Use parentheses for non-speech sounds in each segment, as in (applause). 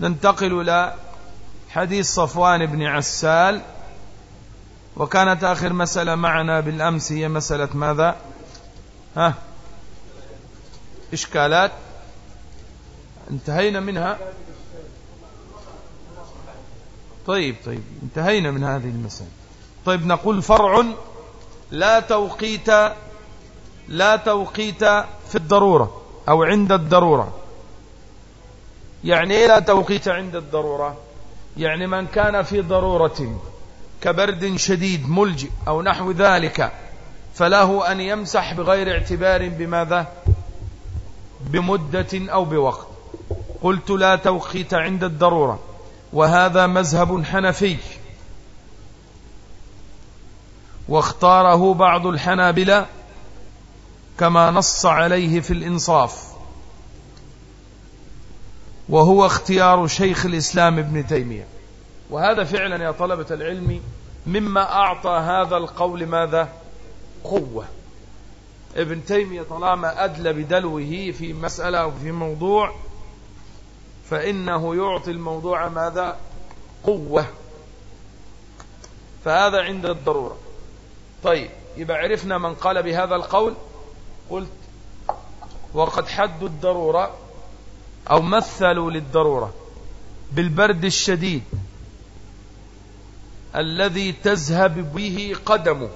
ننتقل إلى حديث صفوان بن عسال وكانت آخر مسألة معنا بالأمس هي مسألة ماذا؟ ها؟ إشكالات. انتهينا منها؟ طيب طيب انتهينا من هذه المسألة. طيب نقول فرع لا توقيت لا توقيت في الضرورة أو عند الضرورة. يعني لا توقيت عند الضرورة. يعني من كان في ضرورة كبرد شديد ملجئ أو نحو ذلك فله أن يمسح بغير اعتبار بماذا؟ بمدة أو بوقت. قلت لا توقيت عند الضرورة وهذا مذهب حنفي. واختاره بعض الحنابلة كما نص عليه في الإنصاف. وهو اختيار شيخ الإسلام ابن تيمية. وهذا فعلا يا طلبة العلم مما أعطى هذا القول ماذا؟ قوة. ابن تيمية طالما أدل بدلوه في مسألة أو في موضوع فإنه يعطي الموضوع ماذا؟ قوة. فهذا عند الضرورة. طيب يبقى عرفنا من قال بهذا القول؟ قلت وقد حدوا الضرورة أو مثلوا للضرورة بالبرد الشديد الذي تذهب به قدمه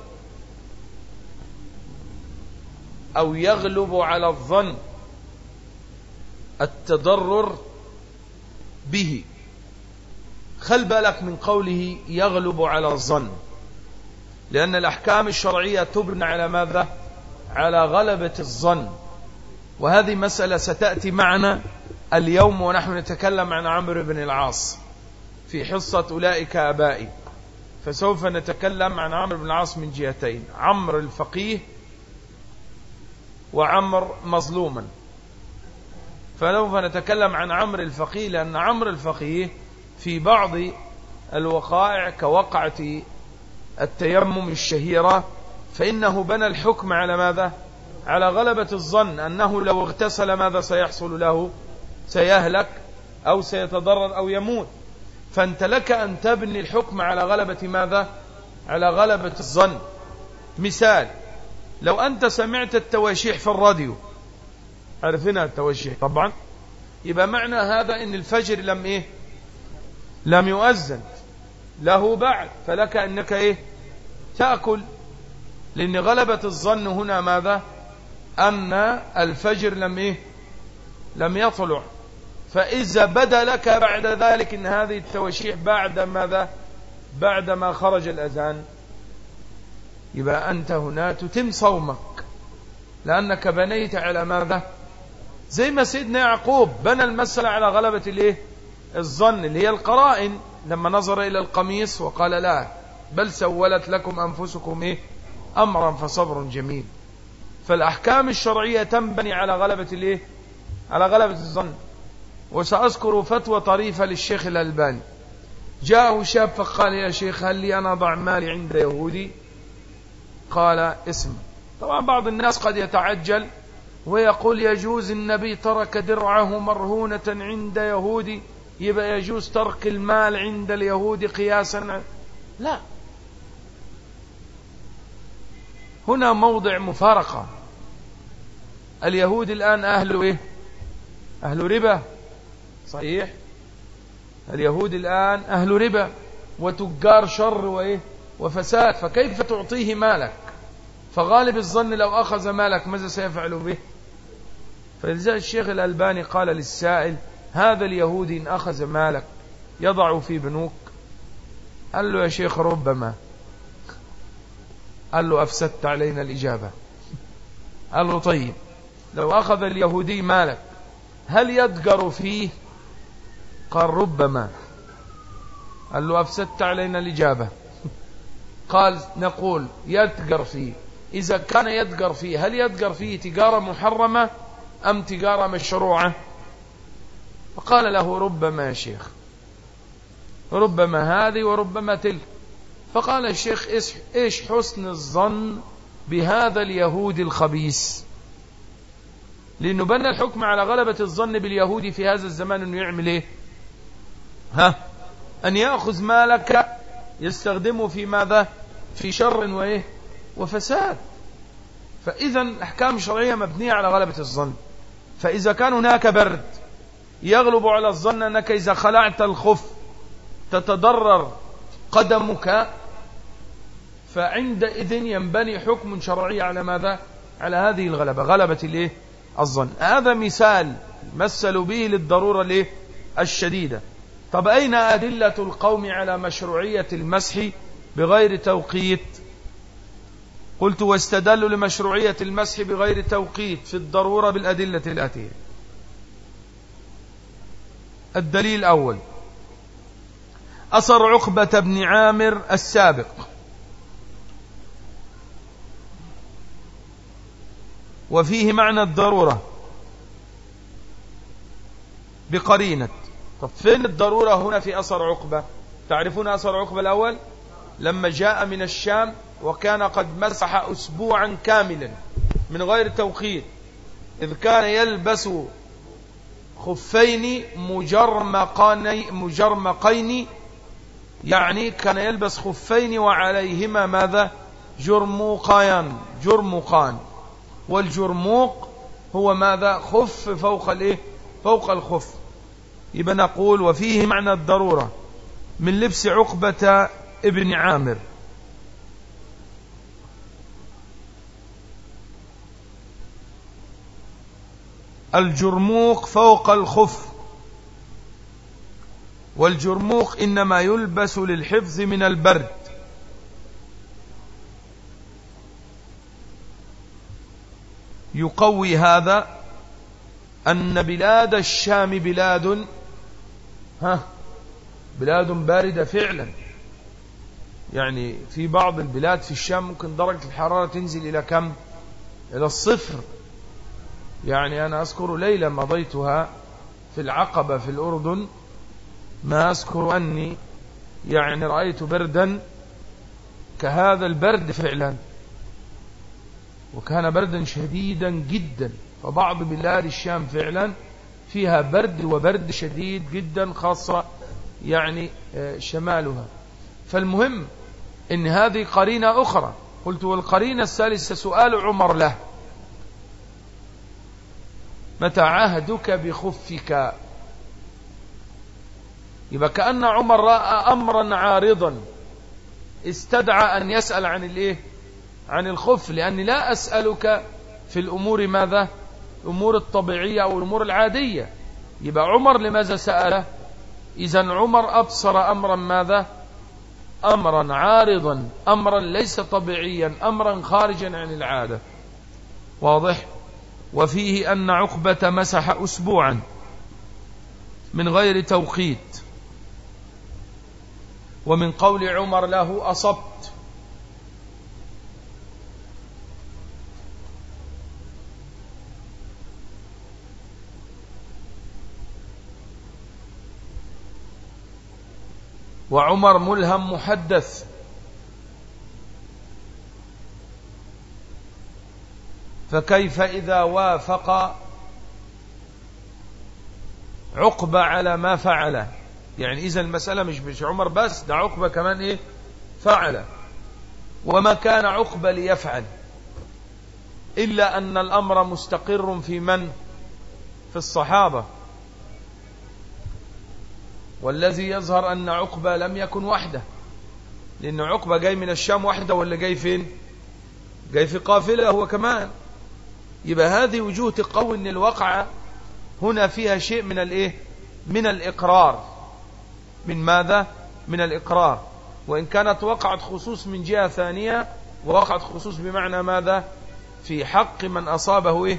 أو يغلب على الظن التضرر به. خل بالك من قوله يغلب على الظن لأن الأحكام الشرعية تبنى على ماذا؟ على غلبة الظن. وهذه مسألة ستأتي معنا اليوم ونحن نتكلم عن عمرو بن العاص في حصة أولئك أبائي. فسوف نتكلم عن عمرو بن العاص من جهتين عمرو الفقيه وعمر مظلوما. فسوف نتكلم عن عمرو الفقيه لأن عمرو الفقيه في بعض الوقائع كوقعة التيمم الشهيرة فإنه بنى الحكم على ماذا؟ على غلبة الظن أنه لو اغتسل ماذا سيحصل له؟ سيهلك أو سيتضرر أو يموت. فأنت لك أن تبني الحكم على غلبة ماذا؟ على غلبة الظن. مثال لو أنت سمعت التواشيح في الراديو. عرفنا التواشيح؟ طبعا. يبقى معنى هذا إن الفجر لم إيه؟ لم يؤذن. له بعد. فلك أنك إيه؟ تأكل. لأن غلبة الظن هنا ماذا؟ أن الفجر لم إيه؟ لم يطلع. فإذا بدا لك بعد ذلك إن هذه التواشيح بعد ماذا؟ بعد ما خرج الأذان. يبقى أنت هنا تتم صومك. لأنك بنيت على ماذا؟ زي ما سيدنا يعقوب بنى المسألة على غلبة الإيه؟ الظن اللي هي القرائن. لما نظر إلى القميص وقال لا بل سولت لكم أنفسكم إيه؟ أمرا فصبر جميل. فالأحكام الشرعية تنبني على غلبة الإيه؟ على غلبة الظن. وسأذكر فتوى طريفة للشيخ الألباني. جاءه شاب فقال يا شيخ هل لي أنا ضع مالي عند يهودي؟ قال اسم. طبعا بعض الناس قد يتعجل ويقول يجوز النبي ترك درعه مرهونة عند يهودي يبقى يجوز ترك المال عند اليهود قياسا. لا. هنا موضع مفارقة. اليهود الآن أهل إيه؟ أهل ربا. صحيح. اليهود الآن أهل ربا وتجار شر وإيه؟ وفساد. فكيف تعطيه مالك؟ فغالب الظن لو أخذ مالك ماذا سيفعل به؟ فلذلك الشيخ الألباني قال للسائل هذا اليهودي إن أخذ مالك يضع في بنوك؟ قال له يا شيخ ربما. قال له أفسدت علينا الإجابة. قال له طيب لو أخذ اليهودي مالك هل يدقر فيه؟ قال ربما. قال له أفسدت علينا الإجابة. قال نقول يدقر فيه. إذا كان يدقر فيه هل يدقر فيه تجارة محرمة أم تجارة مشروعة؟ فقال له ربما يا شيخ. ربما هذه وربما تلك. فقال الشيخ إيش حسن الظن بهذا اليهود الخبيث؟ لأنه بنى الحكم على غلبة الظن باليهود في هذا الزمان أنه يعمل إيه؟ ها أن يأخذ مالك يستخدمه في ماذا؟ في شر وإيه؟ وفساد. فإذا الأحكام الشرعية مبنية على غلبة الظن. فإذا كان هناك برد يغلب على الظن أنك إذا خلعت الخف تتضرر قدمك فعندئذ ينبني حكم شرعي على ماذا؟ على هذه الغلبة غلبة الإيه؟ الظن. هذا مثال مثلوا به للضرورة الإيه؟ الشديدة. طب أين أدلة القوم على مشروعية المسح بغير توقيت؟ قلت واستدلوا لمشروعية المسح بغير توقيت في الضرورة بالأدلة الآتية. الدليل الأول أثر عقبة بن عامر السابق. وفيه معنى الضرورة. بقرينة. طب فين الضرورة هنا في أثر عقبة؟ تعرفون أثر عقبة الأول؟ لما جاء من الشام وكان قد مسح أسبوعا كاملا من غير توقيت إذ كان يلبس خفين مجرمقين, مجرمقين يعني كان يلبس خفين وعليهما ماذا؟ جرموقان جرمقان. والجرموق هو ماذا؟ خف فوق الإيه؟ فوق الخف. يبقى نقول وفيه معنى الضرورة من لبس عقبة ابن عامر. الجرموق فوق الخف والجرموق إنما يلبس للحفظ من البرد. يقوي هذا أن بلاد الشام بلاد ها بلاد باردة فعلا. يعني في بعض البلاد في الشام ممكن درجة الحرارة تنزل إلى كم؟ إلى الصفر. يعني أنا أذكر ليلة مضيتها في العقبة في الأردن ما أذكر أني يعني رأيت بردا كهذا البرد فعلا. وكان بردا شديدا جدا. فبعض بلاد الشام فعلا فيها برد وبرد شديد جدا خاصة يعني آه، شمالها. فالمهم إن هذه قرينة أخرى. قلت والقرينة الثالثة سؤال عمر له. متى عهدك بخفك؟ يبقى كأن عمر رأى أمرا عارضا. استدعى أن يسأل عن الإيه؟ عن الخف لأني لا أسألك في الأمور ماذا؟ الأمور الطبيعية أو الأمور العادية. يبقى عمر لماذا سأله؟ إذا عمر أبصر أمرا ماذا؟ أمرا عارضا أمرا ليس طبيعيا أمرا خارجا عن العادة. واضح؟ وفيه أن عقبة مسح أسبوعا من غير توقيت. ومن قول عمر له أصبت. وعمر ملهم محدث. فكيف إذا وافق عقبة على ما فعل يعني إذا المسألة مش مش عمر بس ده عقبة كمان إيه؟ فعل وما كان عقبة ليفعل. إلا أن الأمر مستقر في من؟ في الصحابة. والذي يظهر أن عقبة لم يكن وحده. لأن عقبة جاي من الشام وحده ولا جاي فين؟ جاي في قافلة هو كمان. يبقى هذه وجوه تقوي أن الوقعة هنا فيها شيء من الإيه؟ من الإقرار. من ماذا؟ من الإقرار. وإن كانت وقعت خصوص من جهة ثانية ووقعت خصوص بمعنى ماذا؟ في حق من أصابه إيه؟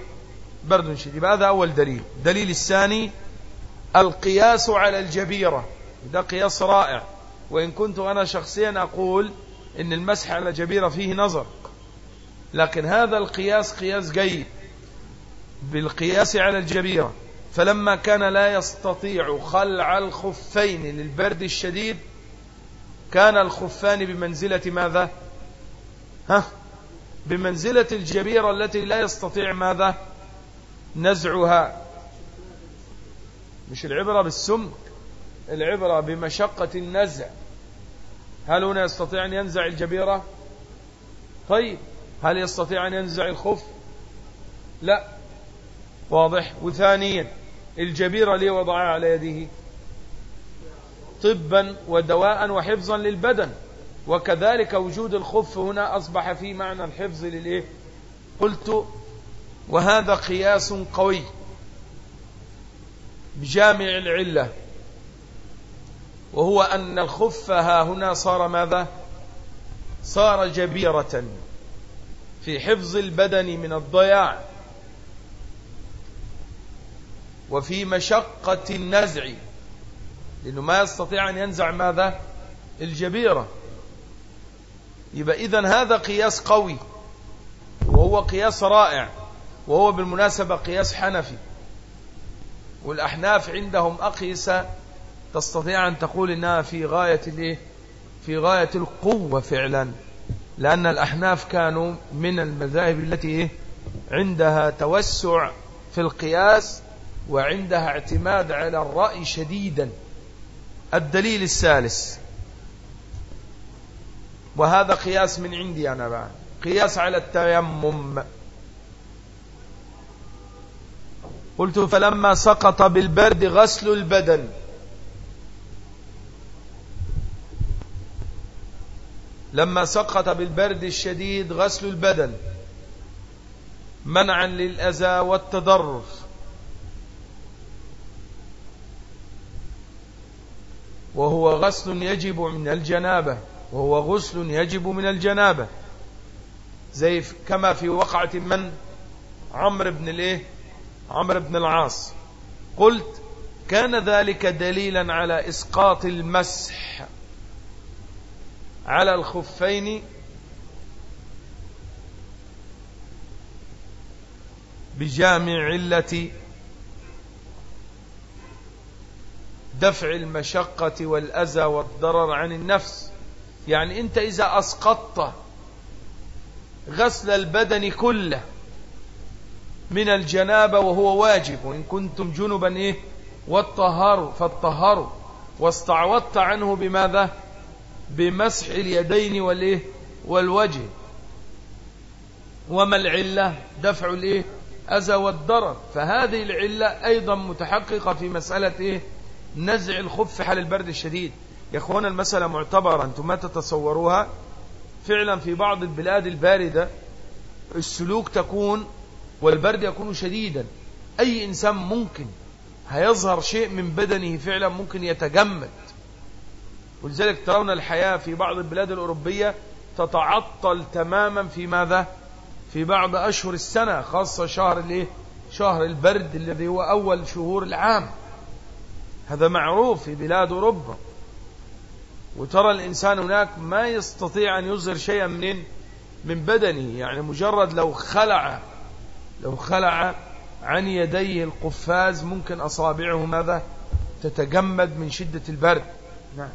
برد شديد. هذا أول دليل. دليل الثاني القياس على الجبيرة. ده قياس رائع. وإن كنت أنا شخصيا أقول إن المسح على الجبيرة فيه نظر. لكن هذا القياس قياس جيد بالقياس على الجبيرة. فلما كان لا يستطيع خلع الخفين للبرد الشديد كان الخفان بمنزلة ماذا؟ ها؟ بمنزلة الجبيرة التي لا يستطيع ماذا؟ نزعها. مش العبرة بالسمك العبرة بمشقة النزع. هل هنا يستطيع أن ينزع الجبيرة؟ طيب هل يستطيع أن ينزع الخف؟ لا. واضح. وثانيا الجبيرة ليه وضعها على يده؟ طبا ودواء وحفظا للبدن. وكذلك وجود الخف هنا أصبح في معنى الحفظ للإيه؟ قلت وهذا قياس قوي. بجامع العلة. وهو أن الخف ها هنا صار ماذا؟ صار جبيرة في حفظ البدن من الضياع وفي مشقة النزع لأنه ما يستطيع أن ينزع ماذا؟ الجبيرة. يبقى إذن هذا قياس قوي وهو قياس رائع وهو بالمناسبة قياس حنفي. والأحناف عندهم أقيسة تستطيع أن تقول إنها في غاية الإيه؟ في غاية القوة فعلا لأن الأحناف كانوا من المذاهب التي إيه؟ عندها توسع في القياس وعندها اعتماد على الرأي شديدا الدليل الثالث وهذا قياس من عندي أنا بعد قياس على التيمم قلت فلما سقط بالبرد غسل البدن. لما سقط بالبرد الشديد غسل البدن. منعا للأذى والتضرر. وهو غسل يجب من الجنابة. وهو غسل يجب من الجنابة. زي كما في وقعة من عمرو بن الإيه؟ عمرو بن العاص قلت كان ذلك دليلا على إسقاط المسح على الخفين بجامع علة دفع المشقة والأذى والضرر عن النفس. يعني أنت إذا أسقطت غسل البدن كله من الجنابة وهو واجب. وإن كنتم جنبا إيه؟ والطهار فالطهار واستعوضت عنه بماذا؟ بمسح اليدين والإيه؟ والوجه. وما العلة؟ دفع الإيه؟ أذى والضرر. فهذه العلة أيضا متحققة في مسألة إيه؟ نزع الخف حال البرد الشديد. يا اخوانا المسألة معتبرة. أنتم ما تتصوروها. فعلا في بعض البلاد الباردة السلوك تكون والبرد يكون شديدا. أي إنسان ممكن هيظهر شيء من بدنه فعلا ممكن يتجمد. ولذلك ترون الحياة في بعض البلاد الأوروبية تتعطل تماما في ماذا؟ في بعض أشهر السنة خاصة شهر الإيه؟ شهر البرد الذي هو أول شهور العام. هذا معروف في بلاد أوروبا. وترى الإنسان هناك ما يستطيع أن يظهر شيئا من من بدنه. يعني مجرد لو خلع لو خلع عن يديه القفاز ممكن أصابعه ماذا؟ تتجمد من شدة البرد. نعم.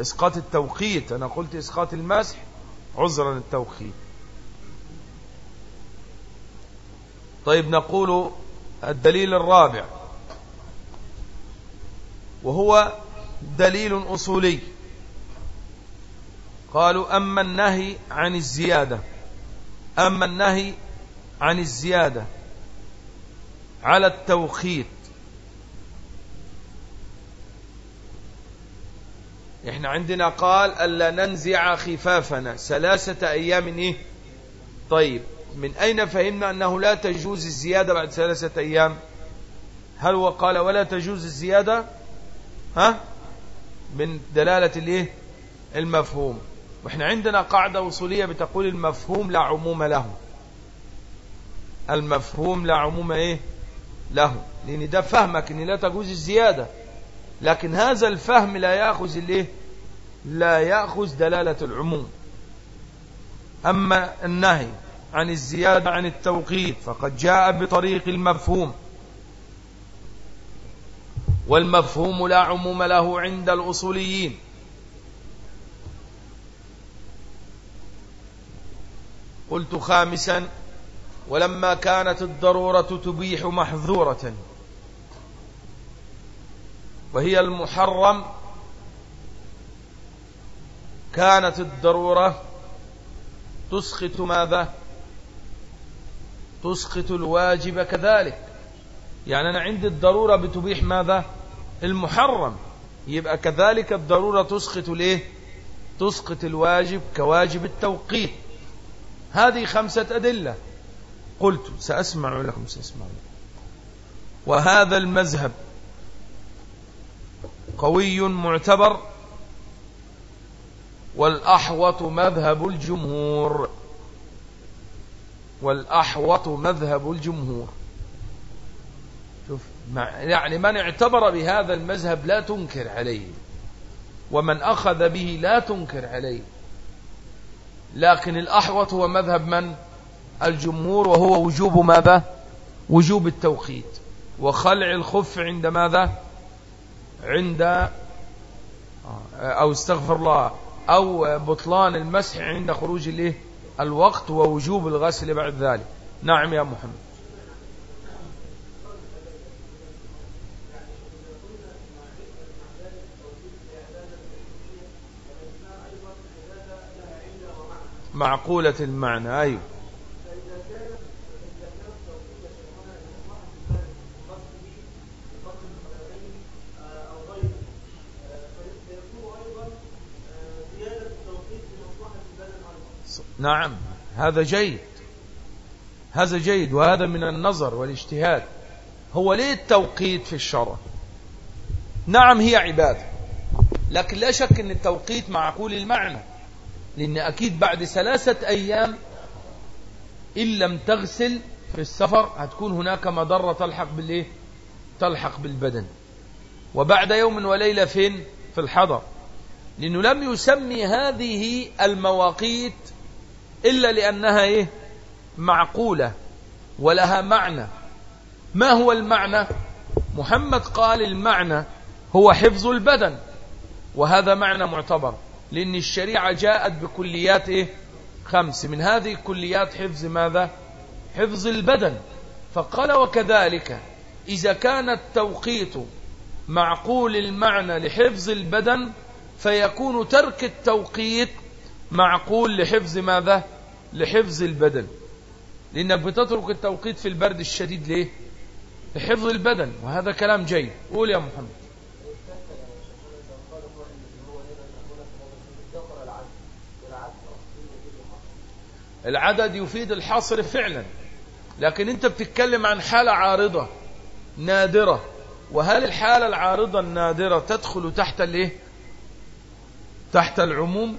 إسقاط التوقيت أنا قلت إسقاط المسح عذرا التوقيت. طيب نقول الدليل الرابع وهو دليل أصولي. قالوا أما النهي عن الزيادة أما النهي عن الزيادة على التوخيط. إحنا عندنا قال ألا ننزع خفافنا. ثلاثة أيام إيه؟ طيب من أين فهمنا أنه لا تجوز الزيادة بعد ثلاثة أيام؟ هل هو قال ولا تجوز الزيادة؟ ها؟ من دلالة الإيه؟ المفهوم. وإحنا عندنا قاعدة وصولية بتقول المفهوم لا عموم له. المفهوم لا عموم إيه؟ له. لأن ده فهمك إن لا تجوز الزيادة. لكن هذا الفهم لا يأخذ الايه لا يأخذ دلالة العموم. أما النهي عن الزيادة عن التوقيت فقد جاء بطريق المفهوم. والمفهوم لا عموم له عند الأصوليين. قلت خامسا ولما كانت الضرورة تبيح محذورة وهي المحرم كانت الضرورة تسقط ماذا؟ تسقط الواجب كذلك. يعني أنا عندي الضرورة بتبيح ماذا؟ المحرم. يبقى كذلك الضرورة تسقط الايه تسقط الواجب كواجب التوقيت. هذه خمسة أدلة. قلت سأسمع لكم سأسمع لكم. وهذا المذهب قوي معتبر والأحوط مذهب الجمهور. والأحوط مذهب الجمهور. شوف يعني من اعتبر بهذا المذهب لا تنكر عليه ومن أخذ به لا تنكر عليه. لكن الأحوط هو مذهب من؟ الجمهور وهو وجوب ماذا؟ وجوب التوقيت وخلع الخف عند ماذا؟ عند آه، أو استغفر الله أو بطلان المسح عند خروج الوقت ووجوب الغسل بعد ذلك. نعم يا محمد. معقولة المعنى أيوه. نعم هذا جيد. هذا جيد وهذا من النظر والاجتهاد. هو ليه التوقيت في الشرع؟ نعم هي عبادة لكن لا شك إن التوقيت معقول المعنى. لأن أكيد بعد ثلاثة أيام إن لم تغسل في السفر هتكون هناك مضرة تلحق بالإيه؟ تلحق بالبدن. وبعد يوم وليلة فين؟ في الحضر. لأنه لم يسمي هذه المواقيت إلا لأنها إيه؟ معقولة ولها معنى. ما هو المعنى؟ محمد قال المعنى هو حفظ البدن وهذا معنى معتبر. لأن الشريعة جاءت بكليات إيه؟ خمس. من هذه الكليات حفظ ماذا؟ حفظ البدن. فقال وكذلك إذا كان التوقيت معقول المعنى لحفظ البدن فيكون ترك التوقيت معقول لحفظ ماذا؟ لحفظ البدن. لأنك بتترك التوقيت في البرد الشديد ليه؟ لحفظ البدن. وهذا كلام جيد. قول يا محمد. العدد يفيد الحصر فعلا. لكن أنت بتتكلم عن حالة عارضة نادرة. وهل الحالة العارضة النادرة تدخل تحت الإيه؟ تحت العموم؟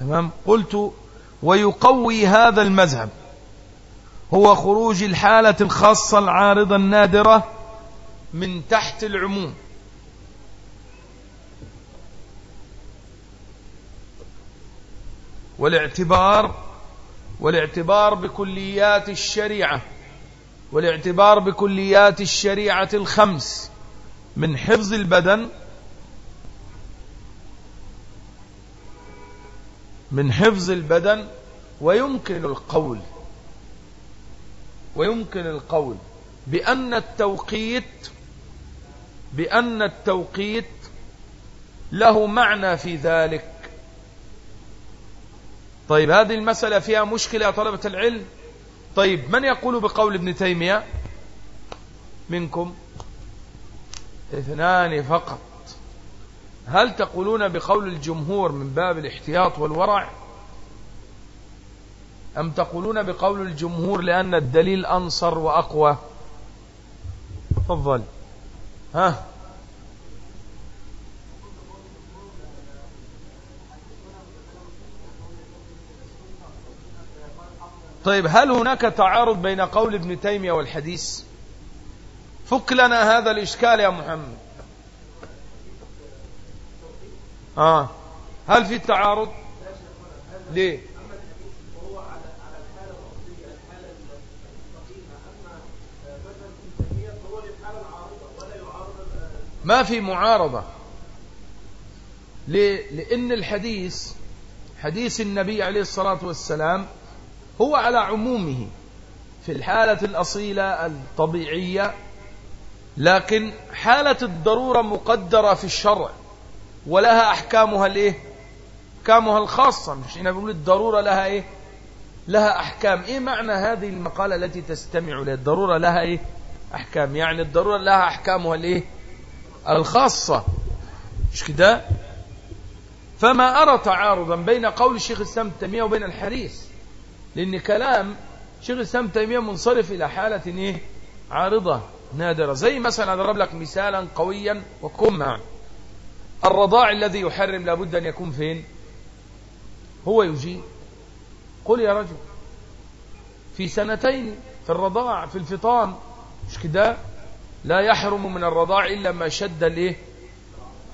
تمام؟ قلت ويقوي هذا المذهب. هو خروج الحالة الخاصة العارضة النادرة من تحت العموم. والاعتبار والاعتبار بكليات الشريعة والاعتبار بكليات الشريعة الخمس من حفظ البدن من حفظ البدن ويمكن القول ويمكن القول بأن التوقيت بأن التوقيت له معنى في ذلك. طيب هذه المسألة فيها مشكلة يا طلبة العلم. طيب من يقول بقول ابن تيمية؟ منكم. اثنان فقط. هل تقولون بقول الجمهور من باب الاحتياط والورع؟ أم تقولون بقول الجمهور لأن الدليل أنصر وأقوى؟ تفضل. ها؟ طيب هل هناك تعارض بين قول ابن تيمية والحديث؟ فك لنا هذا الإشكال يا محمد. آه. هل في تعارض؟ ليه؟ ما في معارضة. ليه؟ لأن الحديث حديث النبي عليه الصلاة والسلام هو على عمومه في الحالة الأصيلة الطبيعية لكن حالة الضرورة مقدرة في الشرع ولها أحكامها الإيه أحكامها الخاصة مش هنا بنقول الضرورة لها إيه؟ لها أحكام. إيه معنى هذه المقالة التي تستمع لها الضرورة لها إيه؟ أحكام. يعني الضرورة لها أحكامها الإيه الخاصة. مش كده؟ فما أرى تعارضا بين قول الشيخ الإسلام التيمية وبين الحديث. لأن كلام شيخ الإسلام التيمية منصرف إلى حالة إيه عارضة نادرة. زي مثلا أضرب لك مثالا قويا وكن معا. الرضاع الذي يحرم لابد أن يكون فين؟ هو يجيب قل يا رجل في سنتين في الرضاع في الفطام مش كده؟ لا يحرم من الرضاع إلا ما شد الإيه؟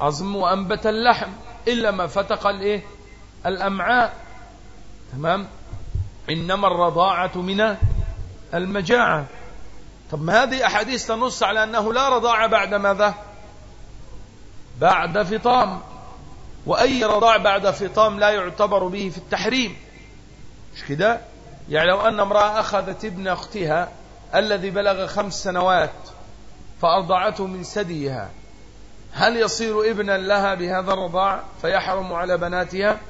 عظم وأنبت اللحم إلا ما فتق الإيه؟ الأمعاء. تمام؟ إنما الرضاعة من المجاعة. طب ما هذه أحاديث تنص على أنه لا رضاعة بعد ماذا؟ بعد فطام. وأي رضاع بعد فطام لا يعتبر به في التحريم. مش كده؟ يعني لو أن امرأة أخذت ابن أختها الذي بلغ خمس سنوات فأرضعته من ثديها هل يصير ابنا لها بهذا الرضاع فيحرم على بناتها؟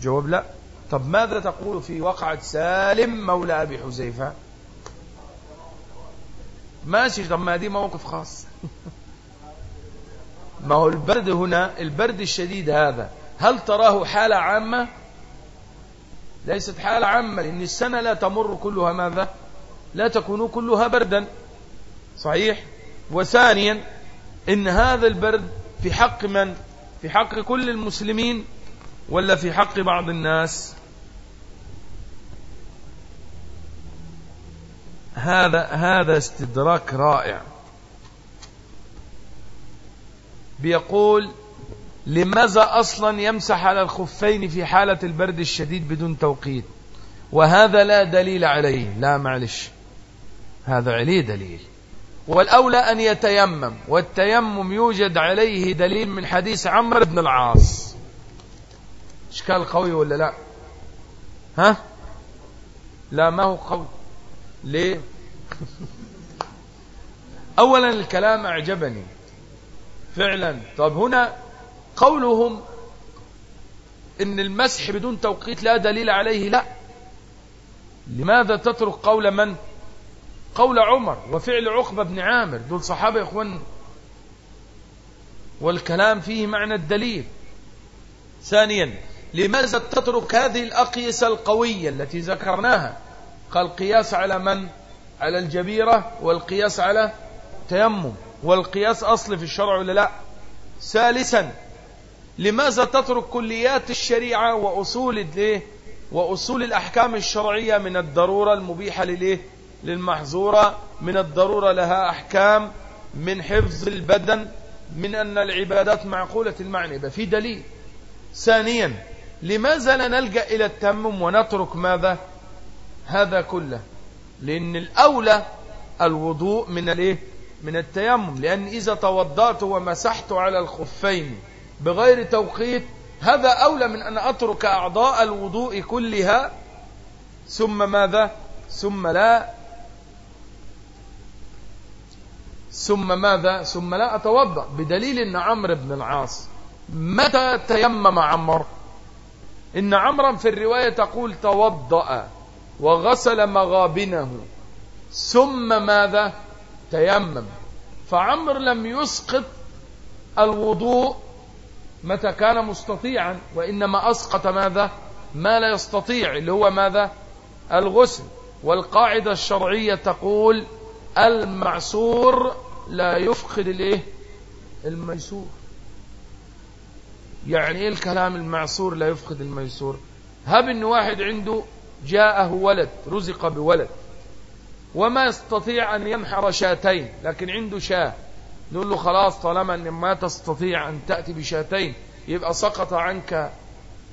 جواب لا. طب ماذا تقول في وقعة سالم مولى أبي حذيفة؟ ماشي طب ما دي موقف خاص. (laughs) ما هو البرد هنا البرد الشديد هذا. هل تراه حالة عامة؟ ليست حالة عامة لأن السنة لا تمر كلها ماذا؟ لا تكون كلها بردا. صحيح؟ وثانيا إن هذا البرد في حق من؟ في حق كل المسلمين ولا في حق بعض الناس؟ هذا هذا استدراك رائع. بيقول لماذا أصلا يمسح على الخفين في حالة البرد الشديد بدون توقيت؟ وهذا لا دليل عليه. لا معلش. هذا عليه دليل. والأولى أن يتيمم والتيمم يوجد عليه دليل من حديث عمرو بن العاص. إشكال قوي ولا لا؟ ها؟ لا ما هو قوي. ليه اولا الكلام أعجبني. فعلا. طب هنا قولهم إن المسح بدون توقيت لا دليل عليه لا. لماذا تترك قول من؟ قول عمر وفعل عقبة بن عامر. دول صحابة يا اخوان والكلام فيه معنى الدليل. ثانيا لماذا تترك هذه الأقيسة القوية التي ذكرناها؟ قال قياس على من؟ على الجبيرة والقياس على تيمم. والقياس أصل في الشرع ولا لا؟ ثالثا لماذا تترك كليات الشريعة وأصول الايه وأصول الأحكام الشرعية من الضرورة المبيحة للإيه للمحظورة؟ من الضرورة لها أحكام من حفظ البدن من أن العبادات معقولة المعنى. يبقى في دليل. ثانيا لماذا لا نلجأ إلى التمم ونترك ماذا؟ هذا كله لأن الأولى الوضوء من الإيه؟ من التيمم لأن إذا توضأت ومسحت على الخفين بغير توقيت هذا أولى من أن أترك أعضاء الوضوء كلها ثم ماذا؟ ثم لا. ثم ماذا؟ ثم لا أتوضأ. بدليل أن عمرو بن العاص متى تيمم عمرو؟ إن عمرا في الرواية تقول توضأ. وغسل مغابنه. ثم ماذا؟ تيمم. فعمر لم يسقط الوضوء متى كان مستطيعا وإنما أسقط ماذا؟ ما لا يستطيع اللي هو ماذا؟ الغسل. والقاعدة الشرعية تقول المعسور لا يفقد الإيه؟ الميسور. يعني إيه الكلام المعسور لا يفقد الميسور؟ هب إن واحد عنده جاءه ولد رزق بولد. وما يستطيع أن ينحر شاتين لكن عنده شاة. نقول له خلاص طالما إن ما تستطيع أن تأتي بشاتين يبقى سقط عنك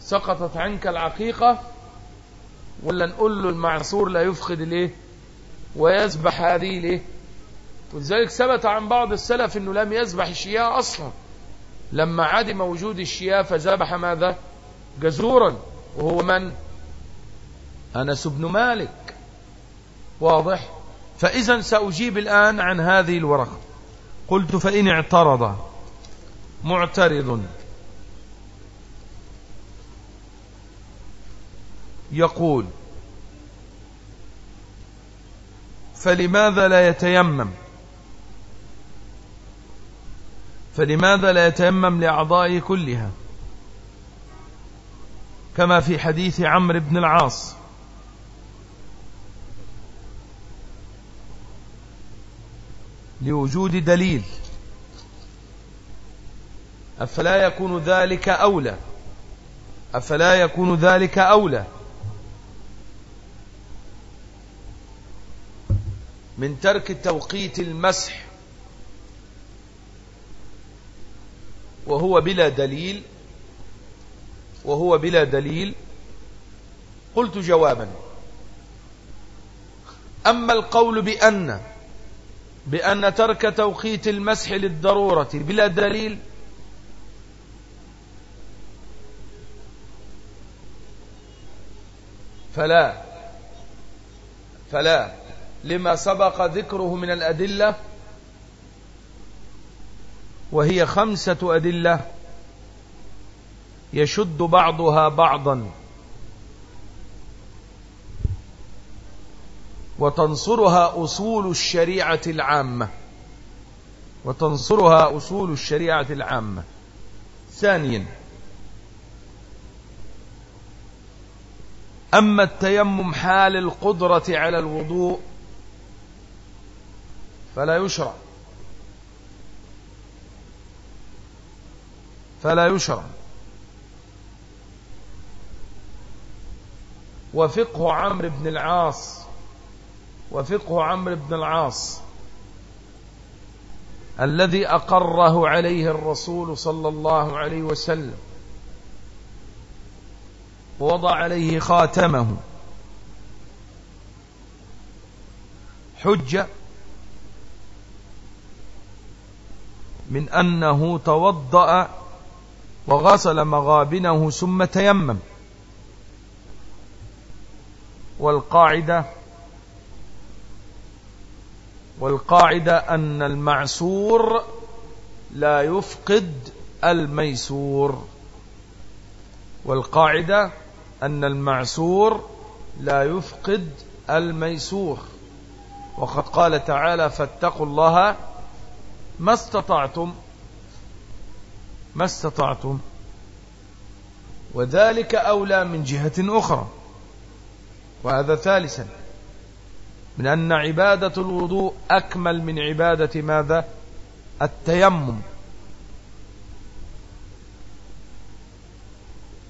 سقطت عنك العقيقة. ولا نقول له المعصور لا يفقد الايه ويذبح هذه الايه ولذلك ثبت عن بعض السلف إنه لم يذبح الشياه أصلا. لما عدم وجود الشياه فذبح ماذا؟ جزورا. وهو من؟ أنس بن مالك. واضح؟ فإذا سأجيب الآن عن هذه الورقة. قلت فإن اعترض. معترض. يقول فلماذا لا يتيمم؟ فلماذا لا يتيمم لأعضائه كلها؟ كما في حديث عمرو بن العاص. لوجود دليل. أفلا يكون ذلك أولى؟ أفلا يكون ذلك أولى؟ من ترك توقيت المسح وهو بلا دليل وهو بلا دليل قلت جوابا. أما القول بأن بأن ترك توقيت المسح للضرورة بلا دليل. فلا فلا. لما سبق ذكره من الأدلة وهي خمسة أدلة يشد بعضها بعضا. وتنصرها أصول الشريعة العامة. وتنصرها أصول الشريعة العامة. ثانيا أما التيمم حال القدرة على الوضوء فلا يشرع. فلا يشرع. وفقه عمرو بن العاص وفقه عمرو بن العاص الذي أقره عليه الرسول صلى الله عليه وسلم ووضع عليه خاتمه. حجة من أنه توضأ وغسل مغابنه ثم تيمم. والقاعدة والقاعدة أن المعسور لا يفقد الميسور. والقاعدة أن المعسور لا يفقد الميسور. وقد قال تعالى فاتقوا الله ما استطعتم ما استطعتم. وذلك أولى من جهة أخرى. وهذا ثالثا. من أن عبادة الوضوء أكمل من عبادة ماذا؟ التيمم.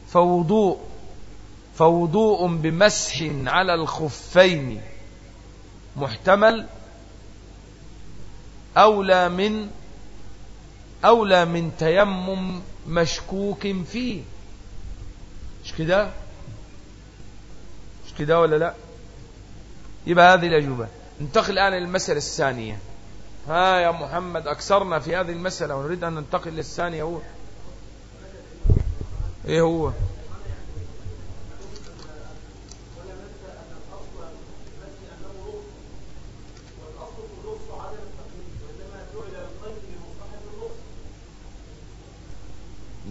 فوضوء فوضوء بمسح على الخفين محتمل أولى من أولى من تيمم مشكوك فيه. مش كده؟ مش كده ولا لا؟ يبقى هذه الأجوبة. ننتقل الآن للمسألة الثانية. ها يا محمد أكثرنا في هذه المسألة ونريد أن ننتقل للثانية هو. إيه هو؟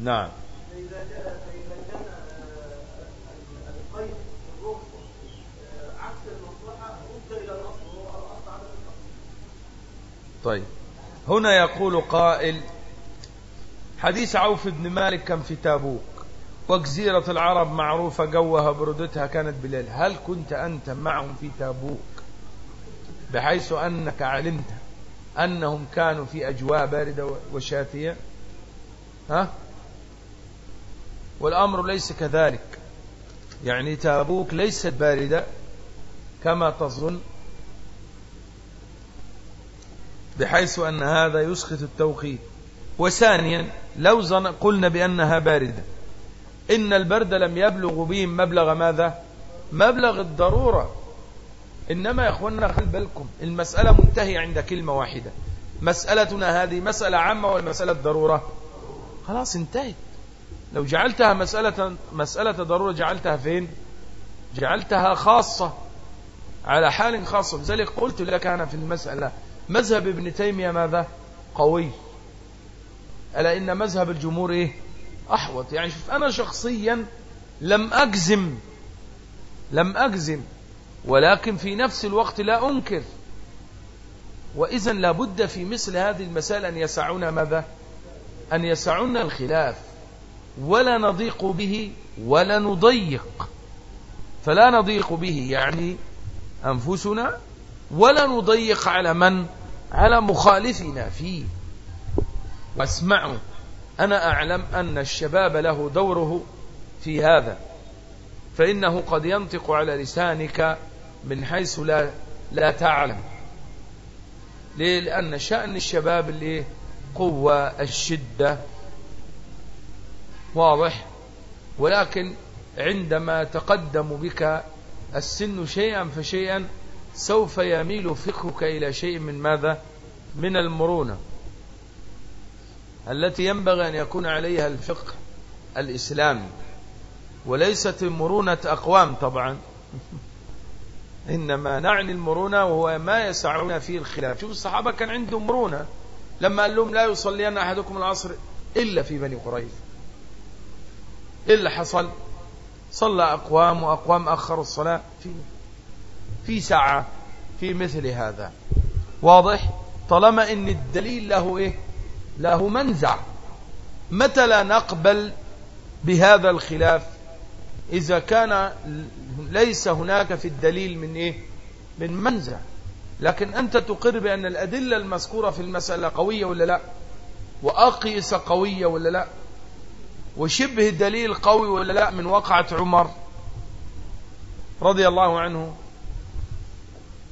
نعم. طيب. هنا يقول قائل حديث عوف بن مالك كان في تابوك وجزيرة العرب معروفة جوها بردتها كانت بليل. هل كنت أنت معهم في تابوك؟ بحيث أنك علمت أنهم كانوا في أجواء باردة وشاتية؟ ها؟ والأمر ليس كذلك. يعني تابوك ليست باردة كما تظن. بحيث أن هذا يسخط التوقيت وثانيا لو قلنا بأنها باردة. إن البرد لم يبلغ بهم مبلغ ماذا؟ مبلغ الضرورة. إنما يا أخوانا خل بالكم المسألة منتهية عند كلمة واحدة. مسألتنا هذه مسألة عامة والمسألة ضرورة خلاص انتهت. لو جعلتها مسألة, مسألة ضرورة جعلتها فين؟ جعلتها خاصة. على حال خاصة. لذلك قلت لك أنا في المسألة مذهب ابن تيمية ماذا؟ قوي. ألا إن مذهب الجمهور إيه؟ أحوط. يعني شوف أنا شخصيا لم أجزم لم أجزم ولكن في نفس الوقت لا أنكر. وإذا لابد في مثل هذه المسائل أن يسعنا ماذا؟ أن يسعنا الخلاف. ولا نضيق به ولا نضيق. فلا نضيق به يعني أنفسنا ولا نضيق على من؟ على مخالفنا فيه. واسمعوا أنا أعلم أن الشباب له دوره في هذا. فإنه قد ينطق على لسانك من حيث لا, لا تعلم. ليه؟ لأن شأن الشباب اللي قوة الشدة واضح. ولكن عندما تقدم بك السن شيئا فشيئا سوف يميل فقهك إلى شيء من ماذا؟ من المرونة التي ينبغي أن يكون عليها الفقه الإسلامي وليست مرونة أقوام طبعا. (laughs) إنما نعني المرونة وهو ما يسعون فيه الخلاف. شوف الصحابة كان عندهم مرونة. لما قال لهم لا يصلين أحدكم العصر إلا في بني قريظة إيه اللي حصل. صلى أقوام وأقوام أخروا الصلاة. في في ساعة في مثل هذا. واضح؟ طالما إن الدليل له إيه؟ له منزع. متى لا نقبل بهذا الخلاف؟ إذا كان ليس هناك في الدليل من إيه؟ من منزع. لكن أنت تقر بأن الأدلة المذكورة في المسألة قوية ولا لا؟ وأقيس قوية ولا لا؟ وشبه الدليل قوي ولا لا من وقعة عمر رضي الله عنه؟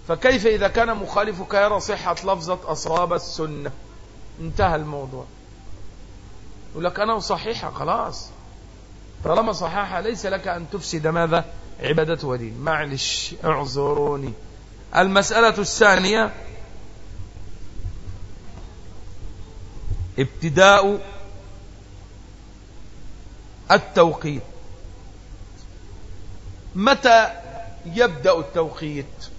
فكيف إذا كان مخالفك يرى صحة لفظة أصاب السنة؟ انتهى الموضوع. يقول لك أنا صحيحة خلاص. طالما صحيحة ليس لك أن تفسد ماذا؟ عبادة ودين. معلش اعذروني. المسألة الثانية ابتداء التوقيت. متى يبدأ التوقيت؟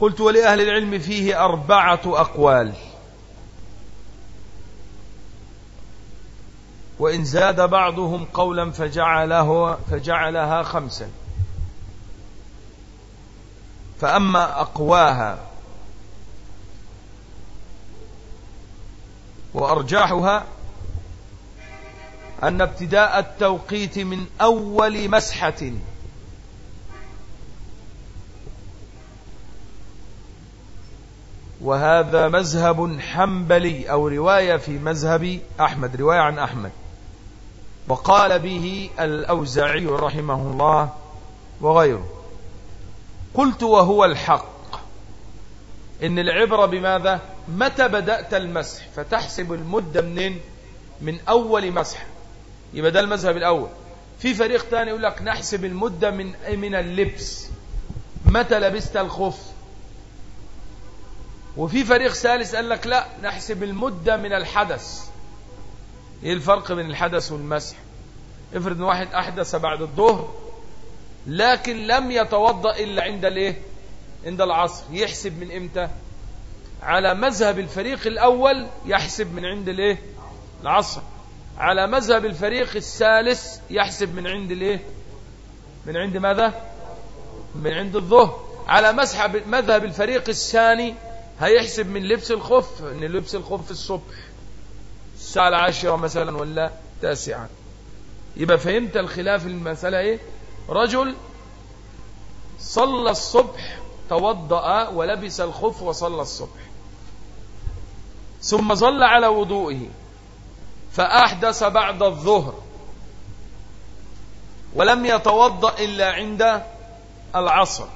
قلت ولأهل العلم فيه أربعة أقوال. وإن زاد بعضهم قولا فجعله فجعلها خمسا. فأما أقواها وأرجاحها أن ابتداء التوقيت من أول مسحة. وهذا مذهب حنبلي أو رواية في مذهب أحمد رواية عن أحمد. وقال به الأوزاعي رحمه الله وغيره. قلت وهو الحق. إن العبرة بماذا؟ متى بدأت المسح؟ فتحسب المدة منين؟ من أول مسح. يبقى ده المذهب الأول. في فريق ثاني يقول لك نحسب المدة من من اللبس. متى لبست الخف؟ وفي فريق ثالث قال لك لا نحسب المدة من الحدث. إيه الفرق بين الحدث والمسح؟ افرض إن واحد أحدث بعد الظهر لكن لم يتوضأ إلا عند الإيه؟ عند العصر. يحسب من إمتى؟ على مذهب الفريق الأول يحسب من عند الإيه؟ العصر. على مذهب الفريق الثالث يحسب من عند الإيه؟ من عند ماذا؟ من عند الظهر. على مذهب الفريق الثاني هيحسب من لبس الخف إن لبس الخف الصبح الساعة العاشرة مثلا ولا تاسعة يبقى فهمت الخلاف المسألة إيه؟ رجل صلى الصبح توضأ ولبس الخف وصلى الصبح ثم ظل على وضوئه فأحدث بعد الظهر ولم يتوضأ إلا عند العصر.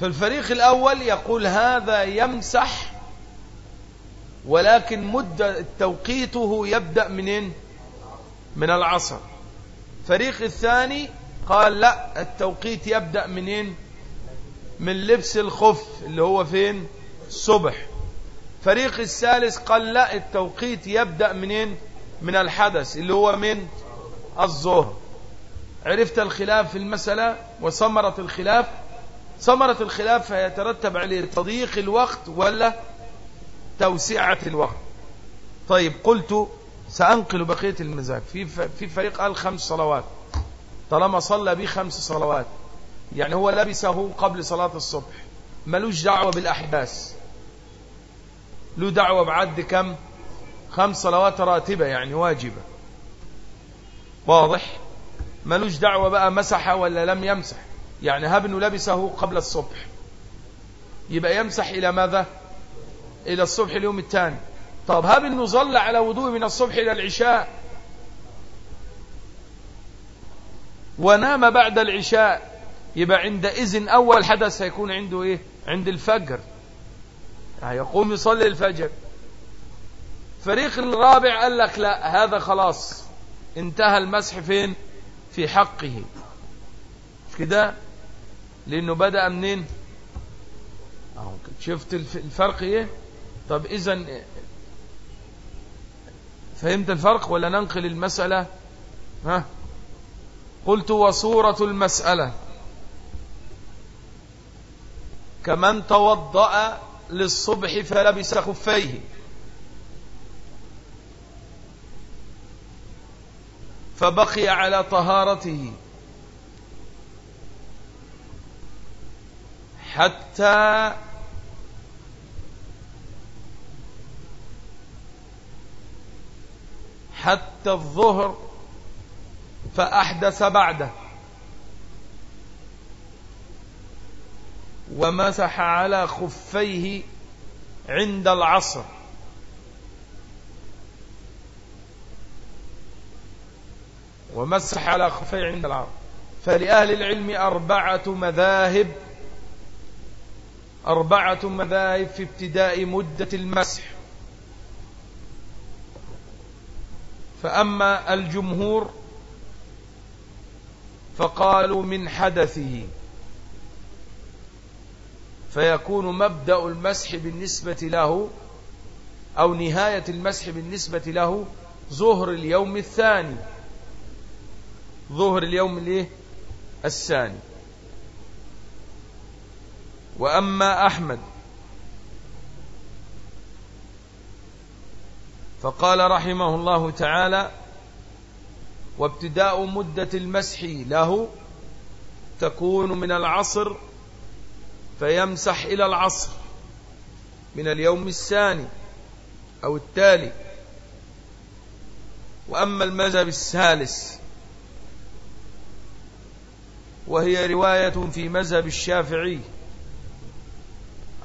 فالفريق الأول يقول هذا يمسح ولكن مدة توقيته يبدأ منين؟ من العصر. فريق الثاني قال لا التوقيت يبدأ منين؟ من لبس الخف اللي هو فين؟ الصبح فريق الثالث قال لا التوقيت يبدأ منين؟ من الحدث اللي هو من الظهر. عرفت الخلاف في المسألة وثمرة الخلاف؟ ثمرة الخلاف فيترتب عليه تضييق الوقت ولا توسعة الوقت. طيب قلت سأنقل بقية المزاج. في في فريق قال خمس صلوات. طالما صلى به خمس صلوات يعني هو لبسه قبل صلاة الصبح. ملوش دعوة بالأحداث. له دعوة بعد كم؟ خمس صلوات راتبة يعني واجبة. واضح؟ ملوش دعوة بقى مسح ولا لم يمسح. يعني هب إنه لبسه قبل الصبح. يبقى يمسح إلى ماذا؟ إلى الصبح اليوم الثاني. طب هب إنه ظل على وضوء من الصبح إلى العشاء. ونام بعد العشاء. يبقى عندئذ أول حدث هيكون عنده إيه؟ عند الفجر. يعني يقوم يصلي الفجر. فريق الرابع قال لك لا هذا خلاص. انتهى المسح فين؟ في حقه. مش كده؟ لأنه بدأ منين؟ شفت الفرق إيه؟ طب اذا فهمت الفرق ولا ننقل المسألة؟ ها؟ قلت وصورة المسألة. كمن توضأ للصبح فلبس خفيه. فبقي على طهارته. حتى حتى الظهر فأحدث بعده. ومسح على خفيه عند العصر. ومسح على خفيه عند العصر. فلأهل العلم أربعة مذاهب أربعة مذاهب في ابتداء مدة المسح. فأما الجمهور فقالوا من حدثه. فيكون مبدأ المسح بالنسبة له أو نهاية المسح بالنسبة له ظهر اليوم الثاني. ظهر اليوم الايه الثاني. وأما أحمد فقال رحمه الله تعالى وابتداء مدة المسح له تكون من العصر فيمسح إلى العصر من اليوم الثاني أو التالي. وأما المذهب الثالث وهي رواية في مذهب الشافعي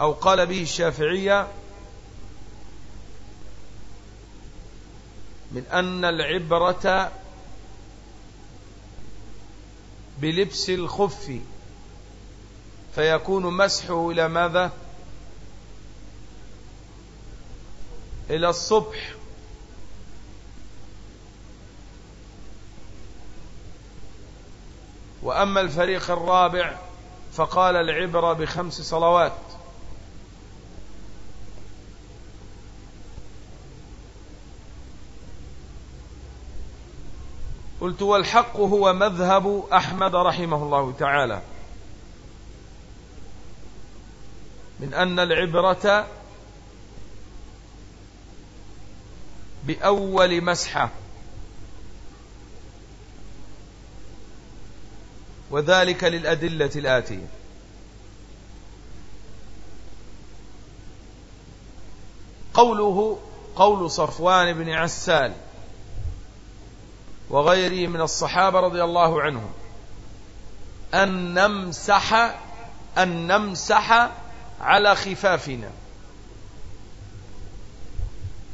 أو قال به الشافعية من أن العبرة بلبس الخف فيكون مسحه إلى ماذا؟ إلى الصبح. وأما الفريق الرابع فقال العبرة بخمس صلوات. قلت والحق هو مذهب أحمد رحمه الله تعالى. من أن العبرة بأول مسحة. وذلك للأدلة الآتية. قوله قول صفوان بن عسال وغيره من الصحابة رضي الله عنهم. أن نمسح أن نمسح على خفافنا.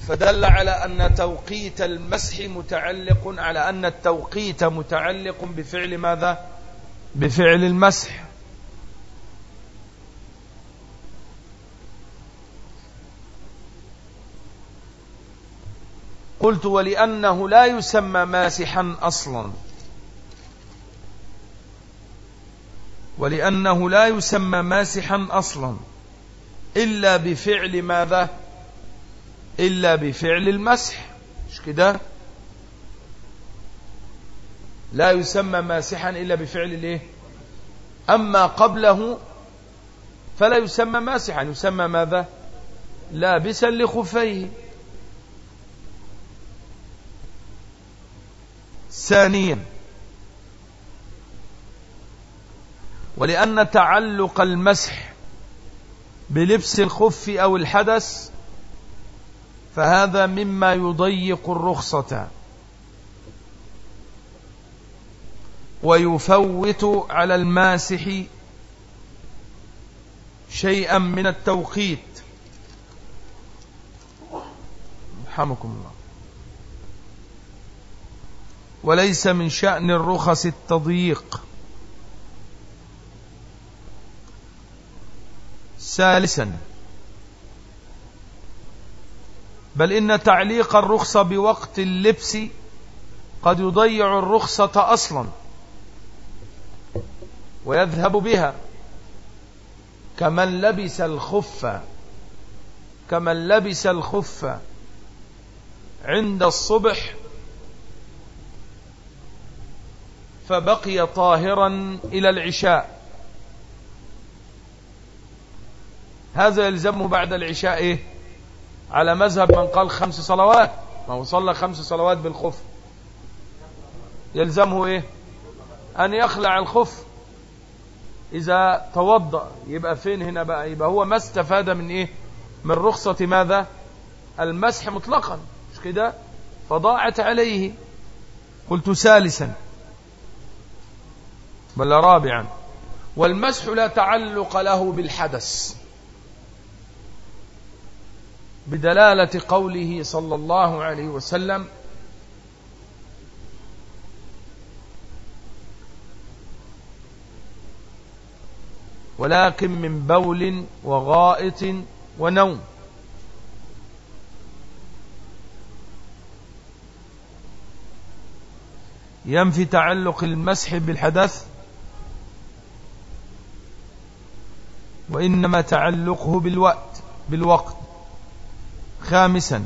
فدل على أن توقيت المسح متعلق على أن التوقيت متعلق بفعل ماذا؟ بفعل المسح. قلت ولأنه لا يسمى ماسحا أصلا. ولأنه لا يسمى ماسحا أصلا. إلا بفعل ماذا؟ إلا بفعل المسح. مش كده؟ لا يسمى ماسحا إلا بفعل الإيه؟ أما قبله فلا يسمى ماسحا. يسمى ماذا؟ لابسا لخفيه. ثانيا ولأن تعلق المسح بلبس الخف أو الحدث فهذا مما يضيق الرخصة. ويفوت على الماسح شيئا من التوقيت. رحمكم الله. وليس من شأن الرخص التضييق. ثالثا بل إن تعليق الرخصة بوقت اللبس قد يضيع الرخصة أصلا ويذهب بها كمن لبس الخف كمن لبس الخف عند الصبح فبقي طاهرا إلى العشاء. هذا يلزمه بعد العشاء إيه؟ على مذهب من قال خمس صلوات. ما هو صلى خمس صلوات بالخف. يلزمه إيه؟ أن يخلع الخف. إذا توضأ يبقى فين هنا بقى؟ يبقى هو ما استفاد من إيه؟ من رخصة ماذا؟ المسح مطلقا. مش كده؟ فضاعت عليه. قلت ثالثا. بل رابعا. والمسح لا تعلق له بالحدث. بدلالة قوله صلى الله عليه وسلم ولكن من بول وغائط ونوم. ينفي تعلق المسح بالحدث وإنما تعلقه بالوقت بالوقت. خامسا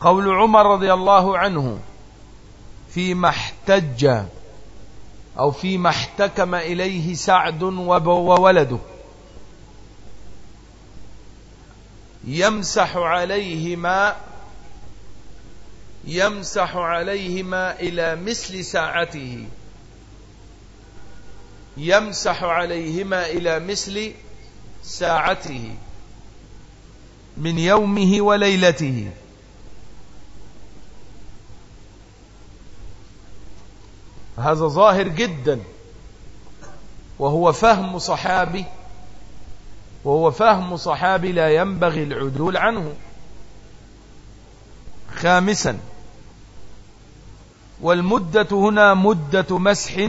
قول عمر رضي الله عنه فيما احتج أو فيما احتكم إليه سعد وولده. يمسح عليهما يمسح عليهما إلى مثل ساعته. يمسح عليهما إلى مثل ساعته من يومه وليلته. هذا ظاهر جدا. وهو فهم صحابي. وهو فهم صحابي لا ينبغي العدول عنه. خامسا. والمدة هنا مدة مسح